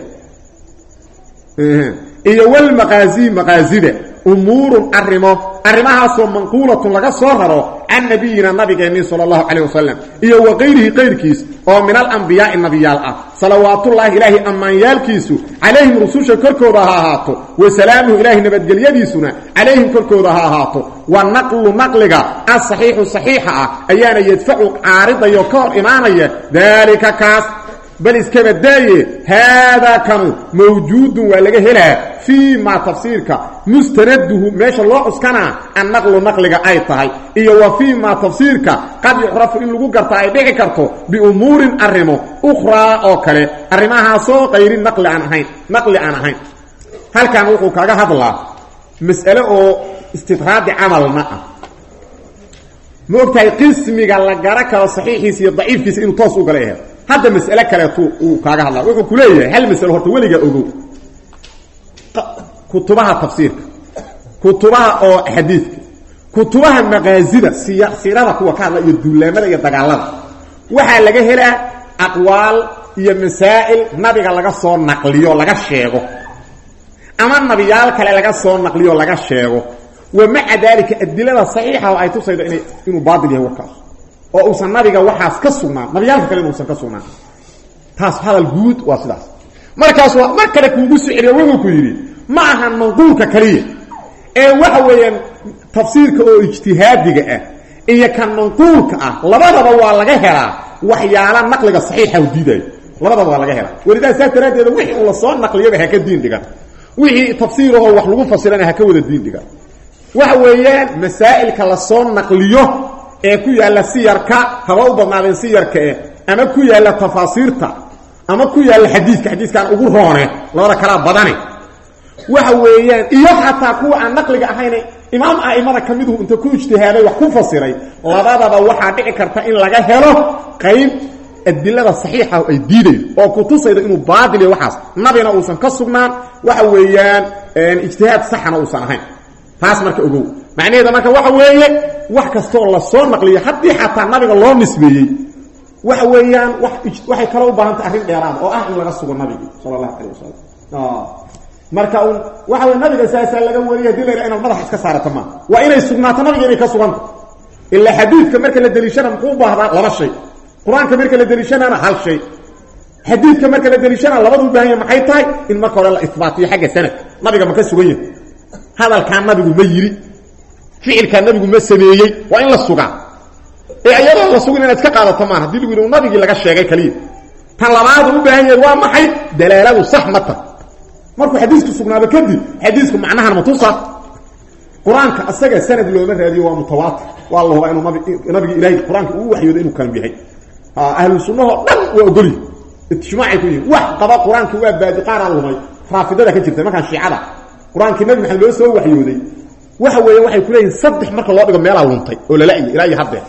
iyo walmaqaazii maqaazida. Umuurun arrimo. Arrimahaasoo manquulatun laga soo raro can nabiyina nabigeenni sala allahu calayh wasalam iyo wa kayrihi qayrkiis oo min alambiyaai nabiyaal ah. Salawaatullaahi ilaahi ammaanyaalkiisu calayhim rususha korkooda ha ahaato wa salaamuhu ilaahi nabadgelyadiisuna calayhim korkooda ha ahaato. Wa naqlu naqliga asaxiixu saxiixa ah ayaana yadfacu caaridayo ka hor imaanaya daalika kaas bal iskaba daaye haadaa kanu mawjuudun waa laga helaa fii ma tafsiirka mustanaduhu meesha loo cuskanaa annaqlu naqliga ay tahay iyo wa fii ma tafsiirka qad yucrafu in lagu garta ay dhici karto biumuurin arrimo ukhraa oo kale arrimahaasoo qayri naqli aan ahayn naqli aan ahayn halkan wuxuu kaga hadlaa mas'ale oo istidraadi camalna ah ma ogtahay qismiga la gara karo saxiixiisa iyo daciifkiisa inuu toos u gala hadda mas'ale kaleetu uu kaaga hadlaa. Wuxuu ku leeyahay hal masalo horta weliga ogow? Kutubaha tafsiirka kutubaha oo xadiidka kutubaha maqaazida siya kuwa ka hadla iyo duulaamada iyo dagaalada. Waxaa laga helaa aqwaal iyo masaa'il nabiga laga soo naqliyo laga sheego. Ama nabiyaal kale laga soo naqliyo laga sheego. Wa maca daalika adilada saxiixa oo ay tusaydo ina inuu baatil yahay warkaas oo uusan nabiga waxaas ka sugnaan nabiyaalka kale inuusan ka sugnaan taas hadal guud waa sidaas. Markaas waa mar kale kuugu soo celiyo wuxuu ku yidhi ma ahan manquulka kaliya. Ee waxa weeyaan tafsiirka oo ijtihaadiga ah iyo kan manquulka ah labadaba waa laga helaa waxyaala naqliga saxiixa u diidayo labadaba waa laga helaa. Welidaa saas daraaddeeda wixii uu la soo naqliyaba ha ka diin dhigan wixii tafsiirahoo wax lagu fasirana ha ka wada diin dhigan waxa weeyaan masaa'ilka la soo naqliyo ee ku yaalla siyarka haba u badnaadeen siyarka eh ama ku yaalla tafaasiirta ama ku yaalla xadiiska xadiiskaan ugu roone labada kalaa badane waxa weeyaan iyo xataa kuwa aan naqliga ahayn imaam a'imada ka miduhu inta ku ijtihaaday wax ku fasiray labadaba waxaa dhici karta in laga helo qayb adilada saxiixa ay diidaydo oo ku tusaydo inuu baatil iyo waxaas nabina uusan ka sugnaan. Waxa weeyaan ijtihaad saxana uusan ahayn. Taas marka ogow macnaheeda marka waxa weeye wax kastoo la soo naqliyo haddii xataa nabiga loo nisbeeyey waxa weeyaan waxay kale u baahantay arrin dheeraada oo ah in laga sugo nabigi sala allahu calayh wasalam marka un waxa wey nabiga saasaa laga wariya haddii la inaad madaxa iska saarata maa waa inay sugnaato nabiga inay ka suganta ilaa xadiidka marka la deliishana muxuu u laba shay. Qur'aanka marka la deliishanana hal shay. Xadiidka marka la deliishana labadu u baahan yahay maxay tahay? In marka hore la isbaatiyo xagga sanadka nabiga ma ka sugan yahay. Hadalkaan nabigu ma yidhi ficilkaa nabigu ma sameeyey waa in la sugaa. Ee iyadoo la sugin inaad iska qaadato maaha haddii lagu yidhi nabigii laga sheegay kaliya. Tan labaadu u baahan yahay waa maxay? Dalaaladu sax ma ta markuu xadiisku sugnaado kadib xadiisku macnahan ma tusa qur'aanka asaga sanad looma raadiyo waa mutawaatir. Waa la hubaa inuu nabigi ilahay qur'aanka waxyooda inuu kaanu yahay. Ahlu sunnahoo dhan waa ogolyi ijmaacay ku yihiin wax qaba qur'aanki waa baadi qaanaa lumay. Raafidada ka jirta markaan shiicada. Qur'aankii nabi maxamed loo soo waxyooday waxa weeye waxay ku leeyihiin saddex marka loo dhigo meelaa luntay oo lala'ya ilaa iyo haddee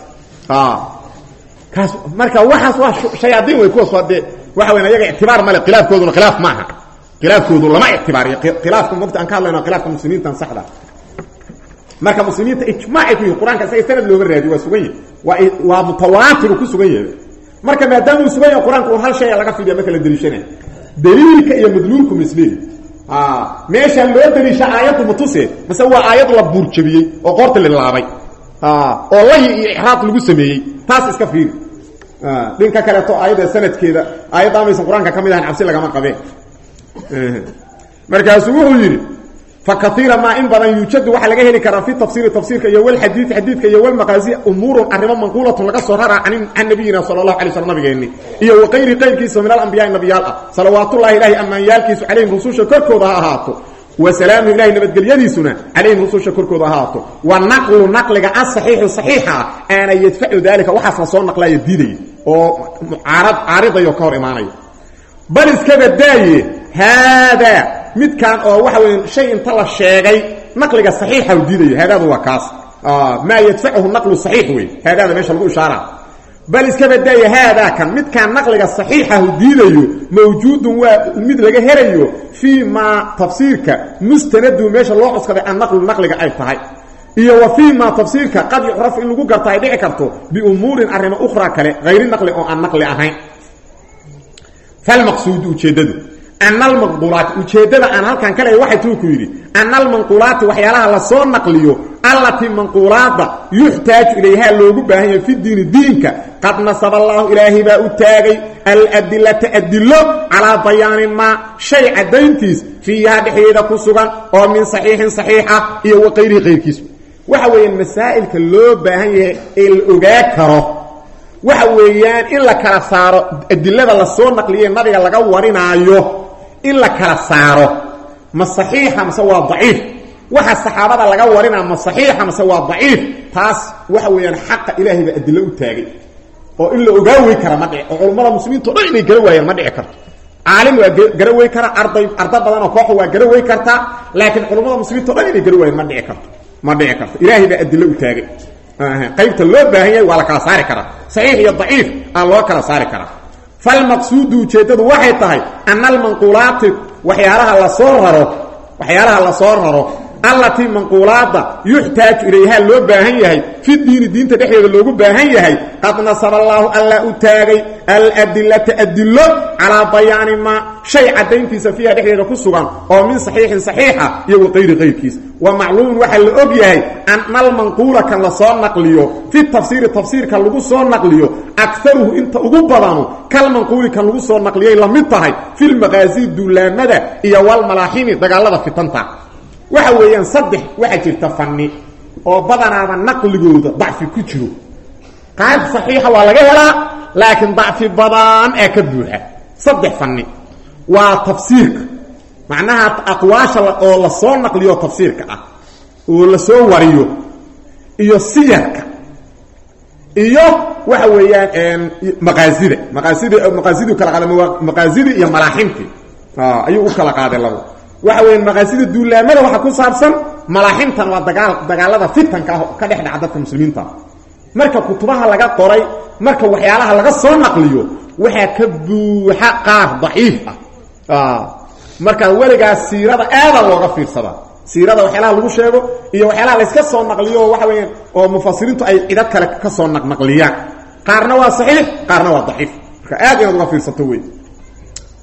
kaas marka waxaas waa shayaadiin wey kuwaas waa dee waxa weyan ayaga ictibaar male khilaafkooduna khilaaf maaha khilaafkoodu lama ictibaariyo khilaafka mogta aan ka hadlayno khilaafka muslimiintan saxda. Marka muslimiinta ijmaacay ku yihiin qur'aanka isaga sanad looga raadiyo waa sugan yahay. Waa waa mutawaatiru ku sugan yahay. Marka maadaama uu sugan yahay qur'aanka un hal shaya laga fidiya marka la deliishanaya. Daliilka iyo madluulku misleedi meeshaan loo deliisha aayaddu matuse mase waa aayad la buurjabiyey oo qoorta lilaabay. Oo layi iyo ixraab lagu sameeyey taas iska fiiri. Dhinka kaleeto aayadda sanadkeeda aayadda amaysan qur'aanka ka mid ahan cabsi lagama qabeen. Markaasuu wuxuu yidhi fakaiira maa in badan yuujadu waxaa laga heli karaa fi tafsiiri tafsiirka iyo wlxadiii xadiidka iyo wlmaqaasi umuurun arrimo manquulatun laga soo raraa can nabiyina sala allahu alay slam nabigeenni iyo waqayri qayrkiisa min alambiyaai nabiyaal ah. Salawaatullahi ilahi ammaanyaalkiisu calayhim rususha korkooda ha ahaato. Wa salaamu ilahi nabadgelyadiisuna calayhim rususha korkooda ha ahaato. Wa naqlu naqliga asaxiixu saxiixa aana yadfacu daalika waxaas la soo naqlaya diidaya oo caaridayo ka hor imaanaya bal iskaba daaye haadaa midkaan oo waxa weya shay inta la sheegay naqliga saxiixa u diidayo haadaadu waa kaas. Maa yadfacuhu naqlu saxiix wey haadaada meesha lagu ishaara. Bal iska badaaya haadaa kan midkaan naqliga saxiixahu diidayo mawjuudun waa mid laga helayo fii maa tafsiirka mustanadu meesha loo cuskaday an naqlu naqliga ay tahay. Iyo wa fii ma tafsiirka qad yucraf in lagu garto ay dhici karto biumuurin arrimo ukhraa kale hayri naqli oo aan naqli ahayn. Falmaqsuudu ujeeddadu ana almanquulaati ujeeddada aan halkan ka leehay waxay tuu ku yidhi ana almanquulaati waxyaalaha la soo naqliyo allatii manquulaadda yuxtaaju ilayhaa loogu baahan yahay fi diini diinka qad nasaba allaahu ilaahay baa u taagay aladilata adilo calaa bayaani maa shay caddayntiis fiihaa dhexdeeda ku sugan oo min saxiixin saxiixa iyo wa qayrihi qayrkiisu waxa weeyaan masaa'ilka loo baahan yahay ee la ogaa karo waxa weeyaan in la kala saaro adilada la soo naqliye nabiga laga warinaayo in la kala saaro. Ma saxiixa mase waa daciif? Waxa saxaabada laga warinaa ma saxiixa mase waa daciif? Taas waxa weeyaan xaqa ilaahay baa adilo u taagay. Oo in la ogaa wey kara ma dhici oo culummada muslimiinto dhan inay gara waayaan ma dhici karto. Caalim waa gara wey kara arday arda badan oo kooxa waa gara wey kartaa laakiin culummada muslimiinto dhan inay gara waayaan ma dhici karto ma dhici karto. Ilaahay baa adilo u taagay. Qaybta loo baahan yahay waa la kala saari karaa. Saxiix iyo daciif aa loo kala saari karaa falmaqsuudu ujeeddadu waxay tahay ana almanquulaati waxyaalaha la soo raro waxyaalaha la soo raro allatii manquulaadda yuxtaaju ilayhaa loo baahan yahay fi diini diinta dhexdeeda loogu baahan yahay qad nasaba allaahu alla u taagay aladilata adilo calaa bayaani maa shay caddayntiisa fiiha dhexdeeda ku sugan oo min saxiixin saxiixa iyo wa qayri qayrkiis wa macluumun waxaa la og yahay ana almanquula kan la soo naqliyo fi tafsiiri tafsiirka lagu soo naqliyo akaruhu inta ugu badanu kalmanquuli kan lagu soo naqliyay la mid tahay filmaqaasi duulaamada iyo walmalaaximi dagaalada fitanta waxa weeyaan saddex waxaa jirta fanni oo badanaaba naqligooda dacfi ku jiro. Qaab saxiixa waa laga helaa laakiin dacfi badan ee ka buuxa. Saddex fanni. Waa tafsiirka. Macnaha aqwaasha oo la soo naqliyo tafsiirka ah oo la soo wariyo iyo siyarka iyo waxa weeyaan maqaasida. Maqaasida maqaasidu kala qaada maqaasidi iyo malaaximti ayuu u kala qaaday labo waxa weeyaan maqaasida duulaamada waxa ku saabsan malaaximtan waa dagaal dagaalada fitanka ah ka dhex dhaca dadka muslimiinta. Marka kutubaha laga qoray marka waxyaalaha laga soo naqliyo waxaa ka buuxa qaar daciif ah. Marka weligaas siirada aada looga fiirsadaa siirada waxyaalaha lagu sheego iyo waxyaalaha layska soo naqliyo waxa weeyaan oo mufasiriintu ay cidad kale ka soo naqnaqliyaan. Qaarna waa saxiix qaarna waa daciif. Marka aad inaad uga fiirsato wey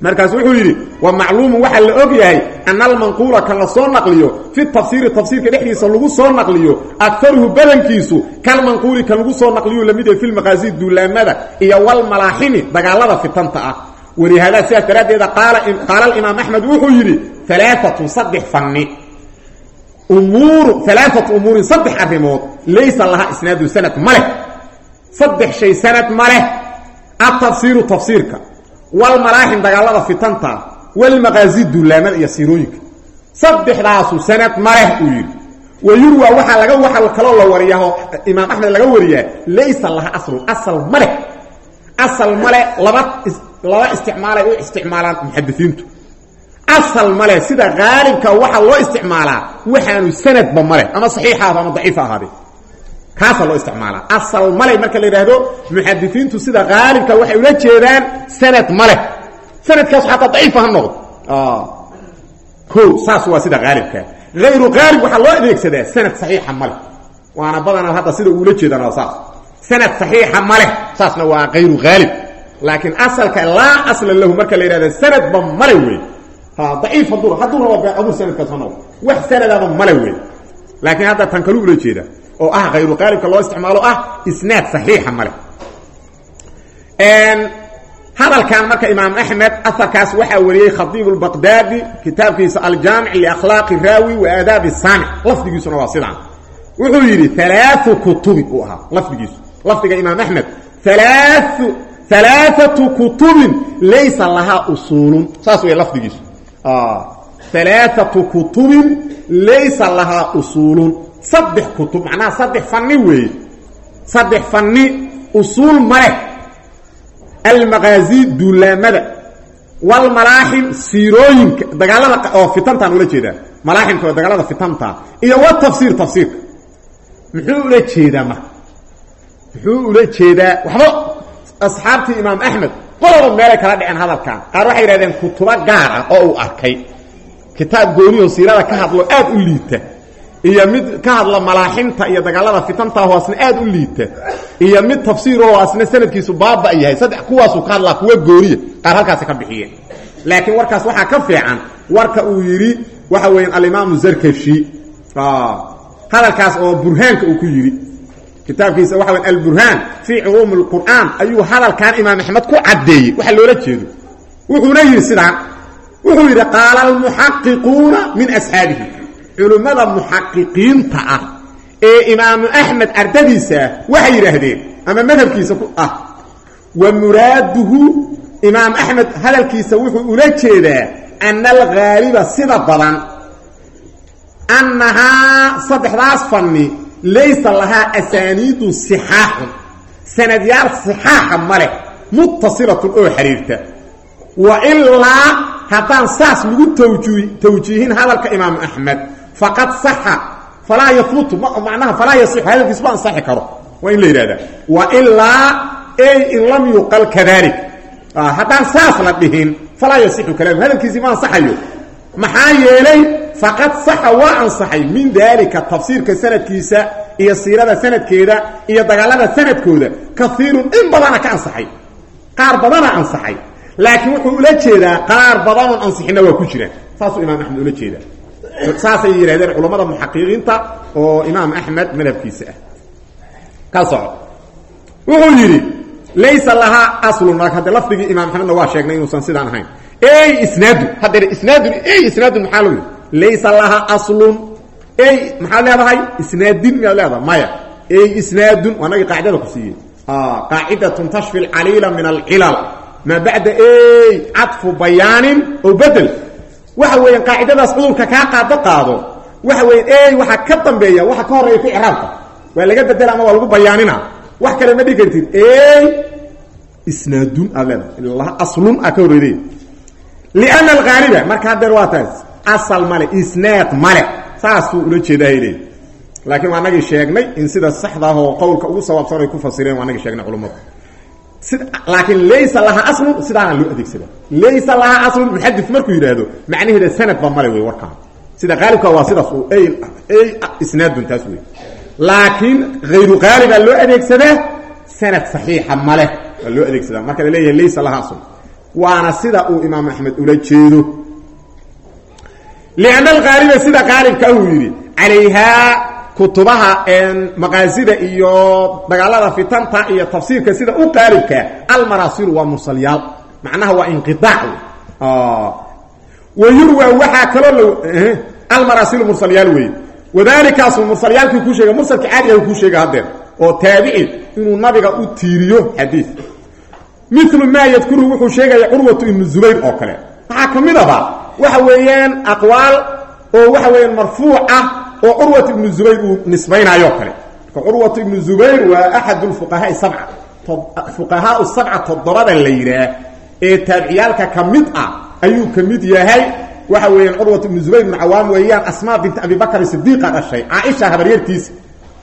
markaas wuxuu yidhi wa macluumu waxaa la og yahay ana almanquula kan la soo naqliyo fi tafsiiri tafsiirka dhexdiisa lagu soo naqliyo akaruhu badankiisu kalmanquuli kan lagu soo naqliyu la mid yahay filmaqaasi duulaamada iyo walmalaaximi dagaalada fitanta ah. Walihaada sidaas daraaddeeda qaala alimaam axmed wuxuu yidhi alaaatun saddex fanni. Umuuru alaaatu umuurin saddex arrimood laysa laha isnaadu sanad ma leh. Saddex shay sanad ma leh. Atafsiiru tafsiirka walmalaaxim dagaalada fitanta walmaqaasi duulaamada iyo siirooyinka saddexdaasu sanad ma leh uu yidhi. Wa yurwa waxaa laga waxa kaloo la wariyaa imaam axmed laga wariyaa laysa laha aslun asal ma leh asal male laba laba isticmaalay u isticmaalaan muxadisiintu. Asal male sida qaalibka waxaa loo isticmaalaa waxaanu sanadba male ama saxiixaaba ama daciifa ahaadee kaasaa loo isticmaalaa asal male marka la yidhaahdo muxadisiintu sida qaalibka waxay ula jeedaan sanad male sanadkaas xataa daciifa ha noqdo. O saas waa sida qaalibka. Hayru qaalib waxaa loo adeegsadaa sanad saxiixa male waana badanaa hadda sida uula jeedaan waa saas. Sanad saxiixa ma leh saasna waa kayru haalib laakiin asalka laa asla lahu marka la yidhahda sanadba male wey daciif hadduu hadduuna waa beecaduu sanadkaas ma noqdo. Wax sanadaba male wey laakiin hadda tan kalu ula jeeda oo ah khayru qaalibka loo isticmaalo ah isnaad saxiixa male hadalkan marka imaam axmed aarkaas waxaa wariyey khadiib lbaqdaadi kitaabkiisa aljaamic liakhlaaqi raawi wa aadaabi saamic lafdigiisuna waa sidaan. Wuxuu yidhi alaau kutubin uu lafdigiisu. Lafdiga imaam axmed alaaatu kutubin laysa lahaa usuulun. Saas wey lafdigiisu. Alaaatu kutubin laysa lahaa usuulun saddex kutub macnaha saddex fanni weeye saddex fanni usuul maleh almaqaazi duulaamada walmalaaxim siirooyinka dagaalada oo fitantaan ula jeedaa. Malaaximka oo dagaalada fitanta. Iyo watafsiir tafsiirka muxuu ula jeedaa marka? Muxuu ula jeedaa? Waxba! Asxaabtii imaam axmed qoloba meelay kala dhiceen hadalkan qaar waxay yidhahdeen kutubo gaar ah oo uu arkay. Kitaab gooniyoo siirada ka hadlo aad u liita iyo mid ka hadla malaaximta iyo dagaalada fitantaahoo asna aad u liita. Iyo mid tafsiiroo asna sanadkiisu baaba yahay. Saddex kuwaasuu ka hadlaa kuwa gooniya qaar halkaasi ka bixiyeen. Laakiin warkaas waxaa ka fiican warka uu yidhi waxa weeyaan alimaamu zarkashi. Hadalkaas oo burhaanka uu ku yidhi. Kitaabkiisa waxa weya alburhaan fii culuumi اlqur'aan ayuu hadalkan imaam axmed ku caddeeyey. Waxa loola jeedo. Wuxuuna yidhi sidaan wuxuu yidhi qaala almuxaqiquuna min asxaabihi culimmada muxaqiqiinta ah ee imaamu axmed ardadiisa waxay yidhaahdeen ama madhabkiisa ku ah wa muraaduhu imaam axmed hadalkiisa wuxuu ula jeedaa ana alghaaliba sida badan annahaa saddexdaas fanni laysa lahaa asaaniidu sixaaxun sanadyaal sixaaxa ma leh muttasilatun oo xidhiirta wa ilaa haddaan saas lagu tawji tawjiihin hadalka imaamu axmed faqad saxa falaa yahbutu macnaha falaa yasixu hadalkiis ma ansaxi karo. Waa in la yidhahdaa wa ilaa ey in lam yuqal kadalik. Haddaan saas la dhihin falaa yasixu kalaam hadalkiisii ma ansaxayo. Maxaa yeelay faqad saxa waa ansaxay min daalika tafsiirka sanadkiisa iyo siirada sanadkeeda iyo dagaalada sanadkooda. Kaiirun in badana ka ansaxay. Qaar badana ansaxay. Laakiin wuxuu ula jeedaa qaar badanoon ansixina waa ku jiraan. Saasuu imaam axmed ula jeedaa saasay yidhahdeen culammada muxaqiqiinta oo imaam axmed madhabkiisa ah. Ka soco wuxuu yidhi laysa lahaa aslun marka hadde lafdigii imaam axmedna waa sheegnay inuusan sidaan ahayn. Ey isnaadu haddeer isnaadun ey isnaadun maxaa loo yidhi? Laysa lahaa aslun ey maxaad leedahay isnaadin miyaad leedahay maya. Ey isnaadun waa nagii qaacidada ku siiyey. Qaacidatun tashfi alcaliila min alcilal. Maa bacda ey cadfu bayaanin oo bedel waxa weeyaan qaacidadaas cudurka kaa qaado qaado. Waxa weya ey waxaa ka dambeeya waxa ka horreeya ku waa laga bedela ama waa lagu bayaanina. Wax kale ma dhigi kartid. Isnaadun aad leedahay. Aslun aa ka horreeday liana alghaaliba marka haddeer waa taas asal male isnaad male saasuu ula jeedahay leey laakiin waa nagii sheegnay in sida saxda ah oo qowlka ugu sawaabsan ay ku fasireen waa nagii sheegnay culummadu laakiin laysa lahaa aslun sidaana loo adeegsada. Laysa lahaa aslun muxadid markuu yidhaahdo macnaheeda sanadba male wey warkaan. Sida qaalibka waa sidaas isnaadun taas wey laakiin hayru qaalibaa loo adeegsadaa sanad saxiixa male waa loo adeegsadaa marka la leeyahay laysa lahaa aslun waana sida uu imaam axmed ula jeedo. Lianna alqaaliba sida qaalibka uu yidhi calayhaa kutubaha maqaasida iyo dagaalada fitanta iyo tafsiirka sida u qaalibka almaraasilu waa mursalyaal macnaha waa inqiaac wa yurwa waxaa kaloo l almaraasilu mursalyaal wey wadaalikaasu mursalyaalkii kuu sheega mursalka caadiga kuu sheega haddeer oo taabici inuu nabiga u tiiriyo xadiid milu maa yadkuru wuxuu sheegaya curwatu ibnu zubayr oo kale. Waxaa ka waxa weeyaan aqwaal oo waxa weeyaan marfuuc ah oo curwat ibnu zubayr uu nisbaynaayoo kale. Marka curwatu ibnu zubayr waa axad lfuqahaai sabca. Fuqahaau sabca toddobada la yidhaah ee taabiciyaalka ka mid ah ayuu ka mid yahay. Waxa weeyaan curwat ibnu zubayr ibnu cawaam weeyaan asmaa binti abi bakr sidiiqa dhashay. Caaisha habaryartiis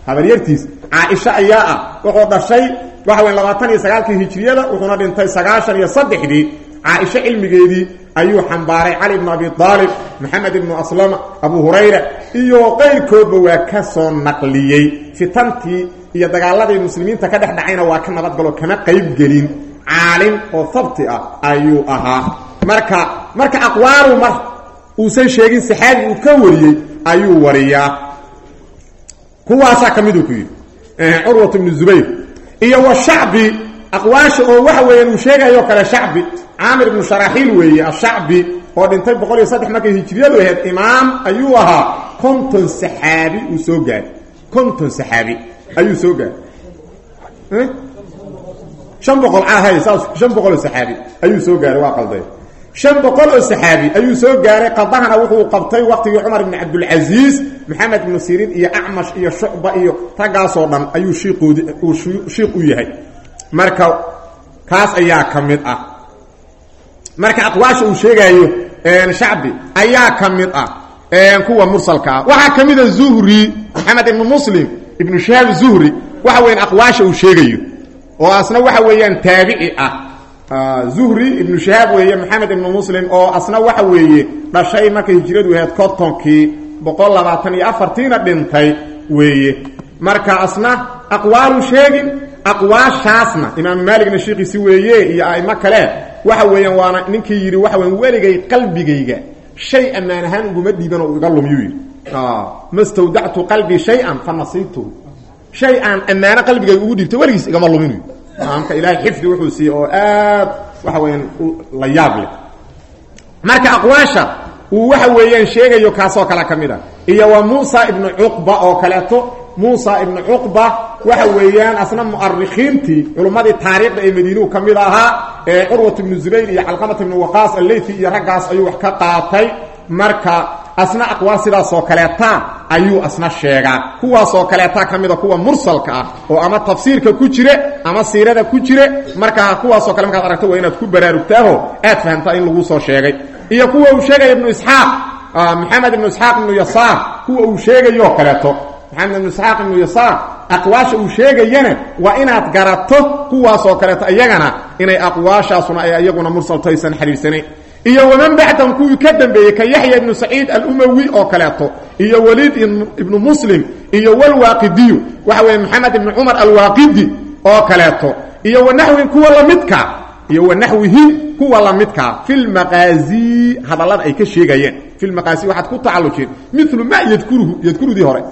habaryartiis caaisha ayaa ah wuxuu dhashay waxa weyan labaatan iyo sagaalkii hijriyada wuxuuna dhintay sagaashan iyo saddexdii caaisho cilmigeedii ayuu xambaaray cali ibnu abi aalib maxamed ibnu aslama abu hurayra iyo qayrkoodba waa ka soo naqliyey. Fitantii iyo dagaaladii muslimiinta ka dhex dhacayna waa ka nabadgalo kama qaybgelin caalim oo habti ah ayuu ahaa. Marka marka aqwaalu mar uusan sheegin saxaabi uu ka wariyey ayuu wariyaa. Kuwaasaa ka miduu ku yidhi curwat ibnu zubayr iyo wa shacbi aqwaasha oo waxa weeyaan uu sheegayo kale shacbi. Caamir ibnu sharaaxiil weeye ashacbi oo dhintay boqol iyo saddex markay hijriyadu ahayd imaam ayuu ahaa konton saxaabi uu soo gaaray. Konton saxaabi ayuu soo gaaray. Shan boqol ahay shan boqol oo ayuu soo gaaray waa shan boqol oo saxaabi ayuu soo gaaray qadahana wuxuu qabtay waqtigii cumar ibni cabdulcasiis maxamed ibnu siriin iyo acmash iyo shucba iyo raggaasoo dhan ayuu shiiqoodi shiiq u yahay marka kaas ayaa ka mid ah. Marka aqwaasha uu sheegaayo shacbi ayaa ka mid ah. Kuwa mursalka ah. Waxaa ka mid a zuhri maxamed ibnu muslim ibnu shahaab zuhri. Waxa weeyaan aqwaasha uu sheegayo oo asna waxa weeyaan taabici ah. Zuhri ibnu shahaab weeye maxamed ibnu muslim oo asna waxa weeye dhashay markay hijradu ahayd kontonkii boqol labaatan iyo afartiina dhintay weeye. Marka asna aqwaalu sheegin aqwaashaasna imaamu maaligna sheekiisi weeye iyo a'imo kale waxa weeyaan waana ninkii yidhi waxa weyan weligay qalbigayga shay ammaan ahaan uguma dhiiban oo iga lumiyuu yidhi. Ma stawdactu qalbii shay-an fa nasiibtuhu shay aan ammaano qalbigayga ugu dhiibtay weligiis igama xifdi wuxuu siiyey oo aad waxa weeyaan la yaab leh. Marka aqwaasha waxa weeyaan sheegayo kaasoo kale ka mid a iyo waa muusa ibnu cuqba oo kaleeto muusa ibnu cuqba waxa weeyaan asna mu'arikhiintii culummadii taariikhda ee madiinuhu ka mid ahaa ee curwat ibnu zubayr iyo calqamat ibnu waqaas alleythi iyo raggaas ayuu wax ka qaatay. Marka asna aqwaal sidaasoo kaleeta ayuu asna sheegaa. Kuwaasoo kaleeta ka mida kuwa mursalka ah oo ama tafsiirka ku jire ama siirada ku jire marka kuwaasoo kale markaad aragto waa inaad ku baraarugtaaho aad fahamtaa in laguu soo sheegay. Iyo kuwa uu sheegaya ibnu isxaaq maxamed ibnu isxaaq ibnu yasaar kuwa uu sheegayoo kaleeto maxamed ibnu isxaaq ibnu yasaar aqwaasha uu sheegayana waa inaad garato kuwaasoo kaleeto iyagana inay aqwaashaasuna ay iyaguna mursalto aysan xidhiirsanayn iyo waman bacdahum kuwii ka dambeeyey ka yaxya ibnu saciid alumawi oo kaleeto iyo waliid ibnu muslim iyo walwaaqidiyu waxa weeye maxamed ibnu cumar alwaaqidi oo kaleeto iyo wanaxwi kuwa lamidka iyo wanaxwihi kuwa lamidkaa fi lmaqaazi hadallada ay ka sheegayeen fi lmaqaasi waxaad ku tacallujeen milu ma yadkuruhu yadkurudii hore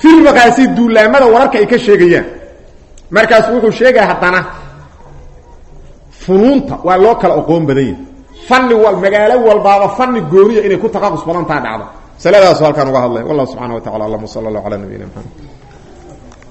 fi lmaqaasi duulaamada wararka ay ka sheegayaan. Markaas wuxuu sheegaya haddana funuunta waa loo kala badan yahay. Wal magaalo walbaaba fani gooniya inay ku taqaqus badan taa dhacdo masaladaasu halkaan wa tacala alam sala allah calaa nabiyina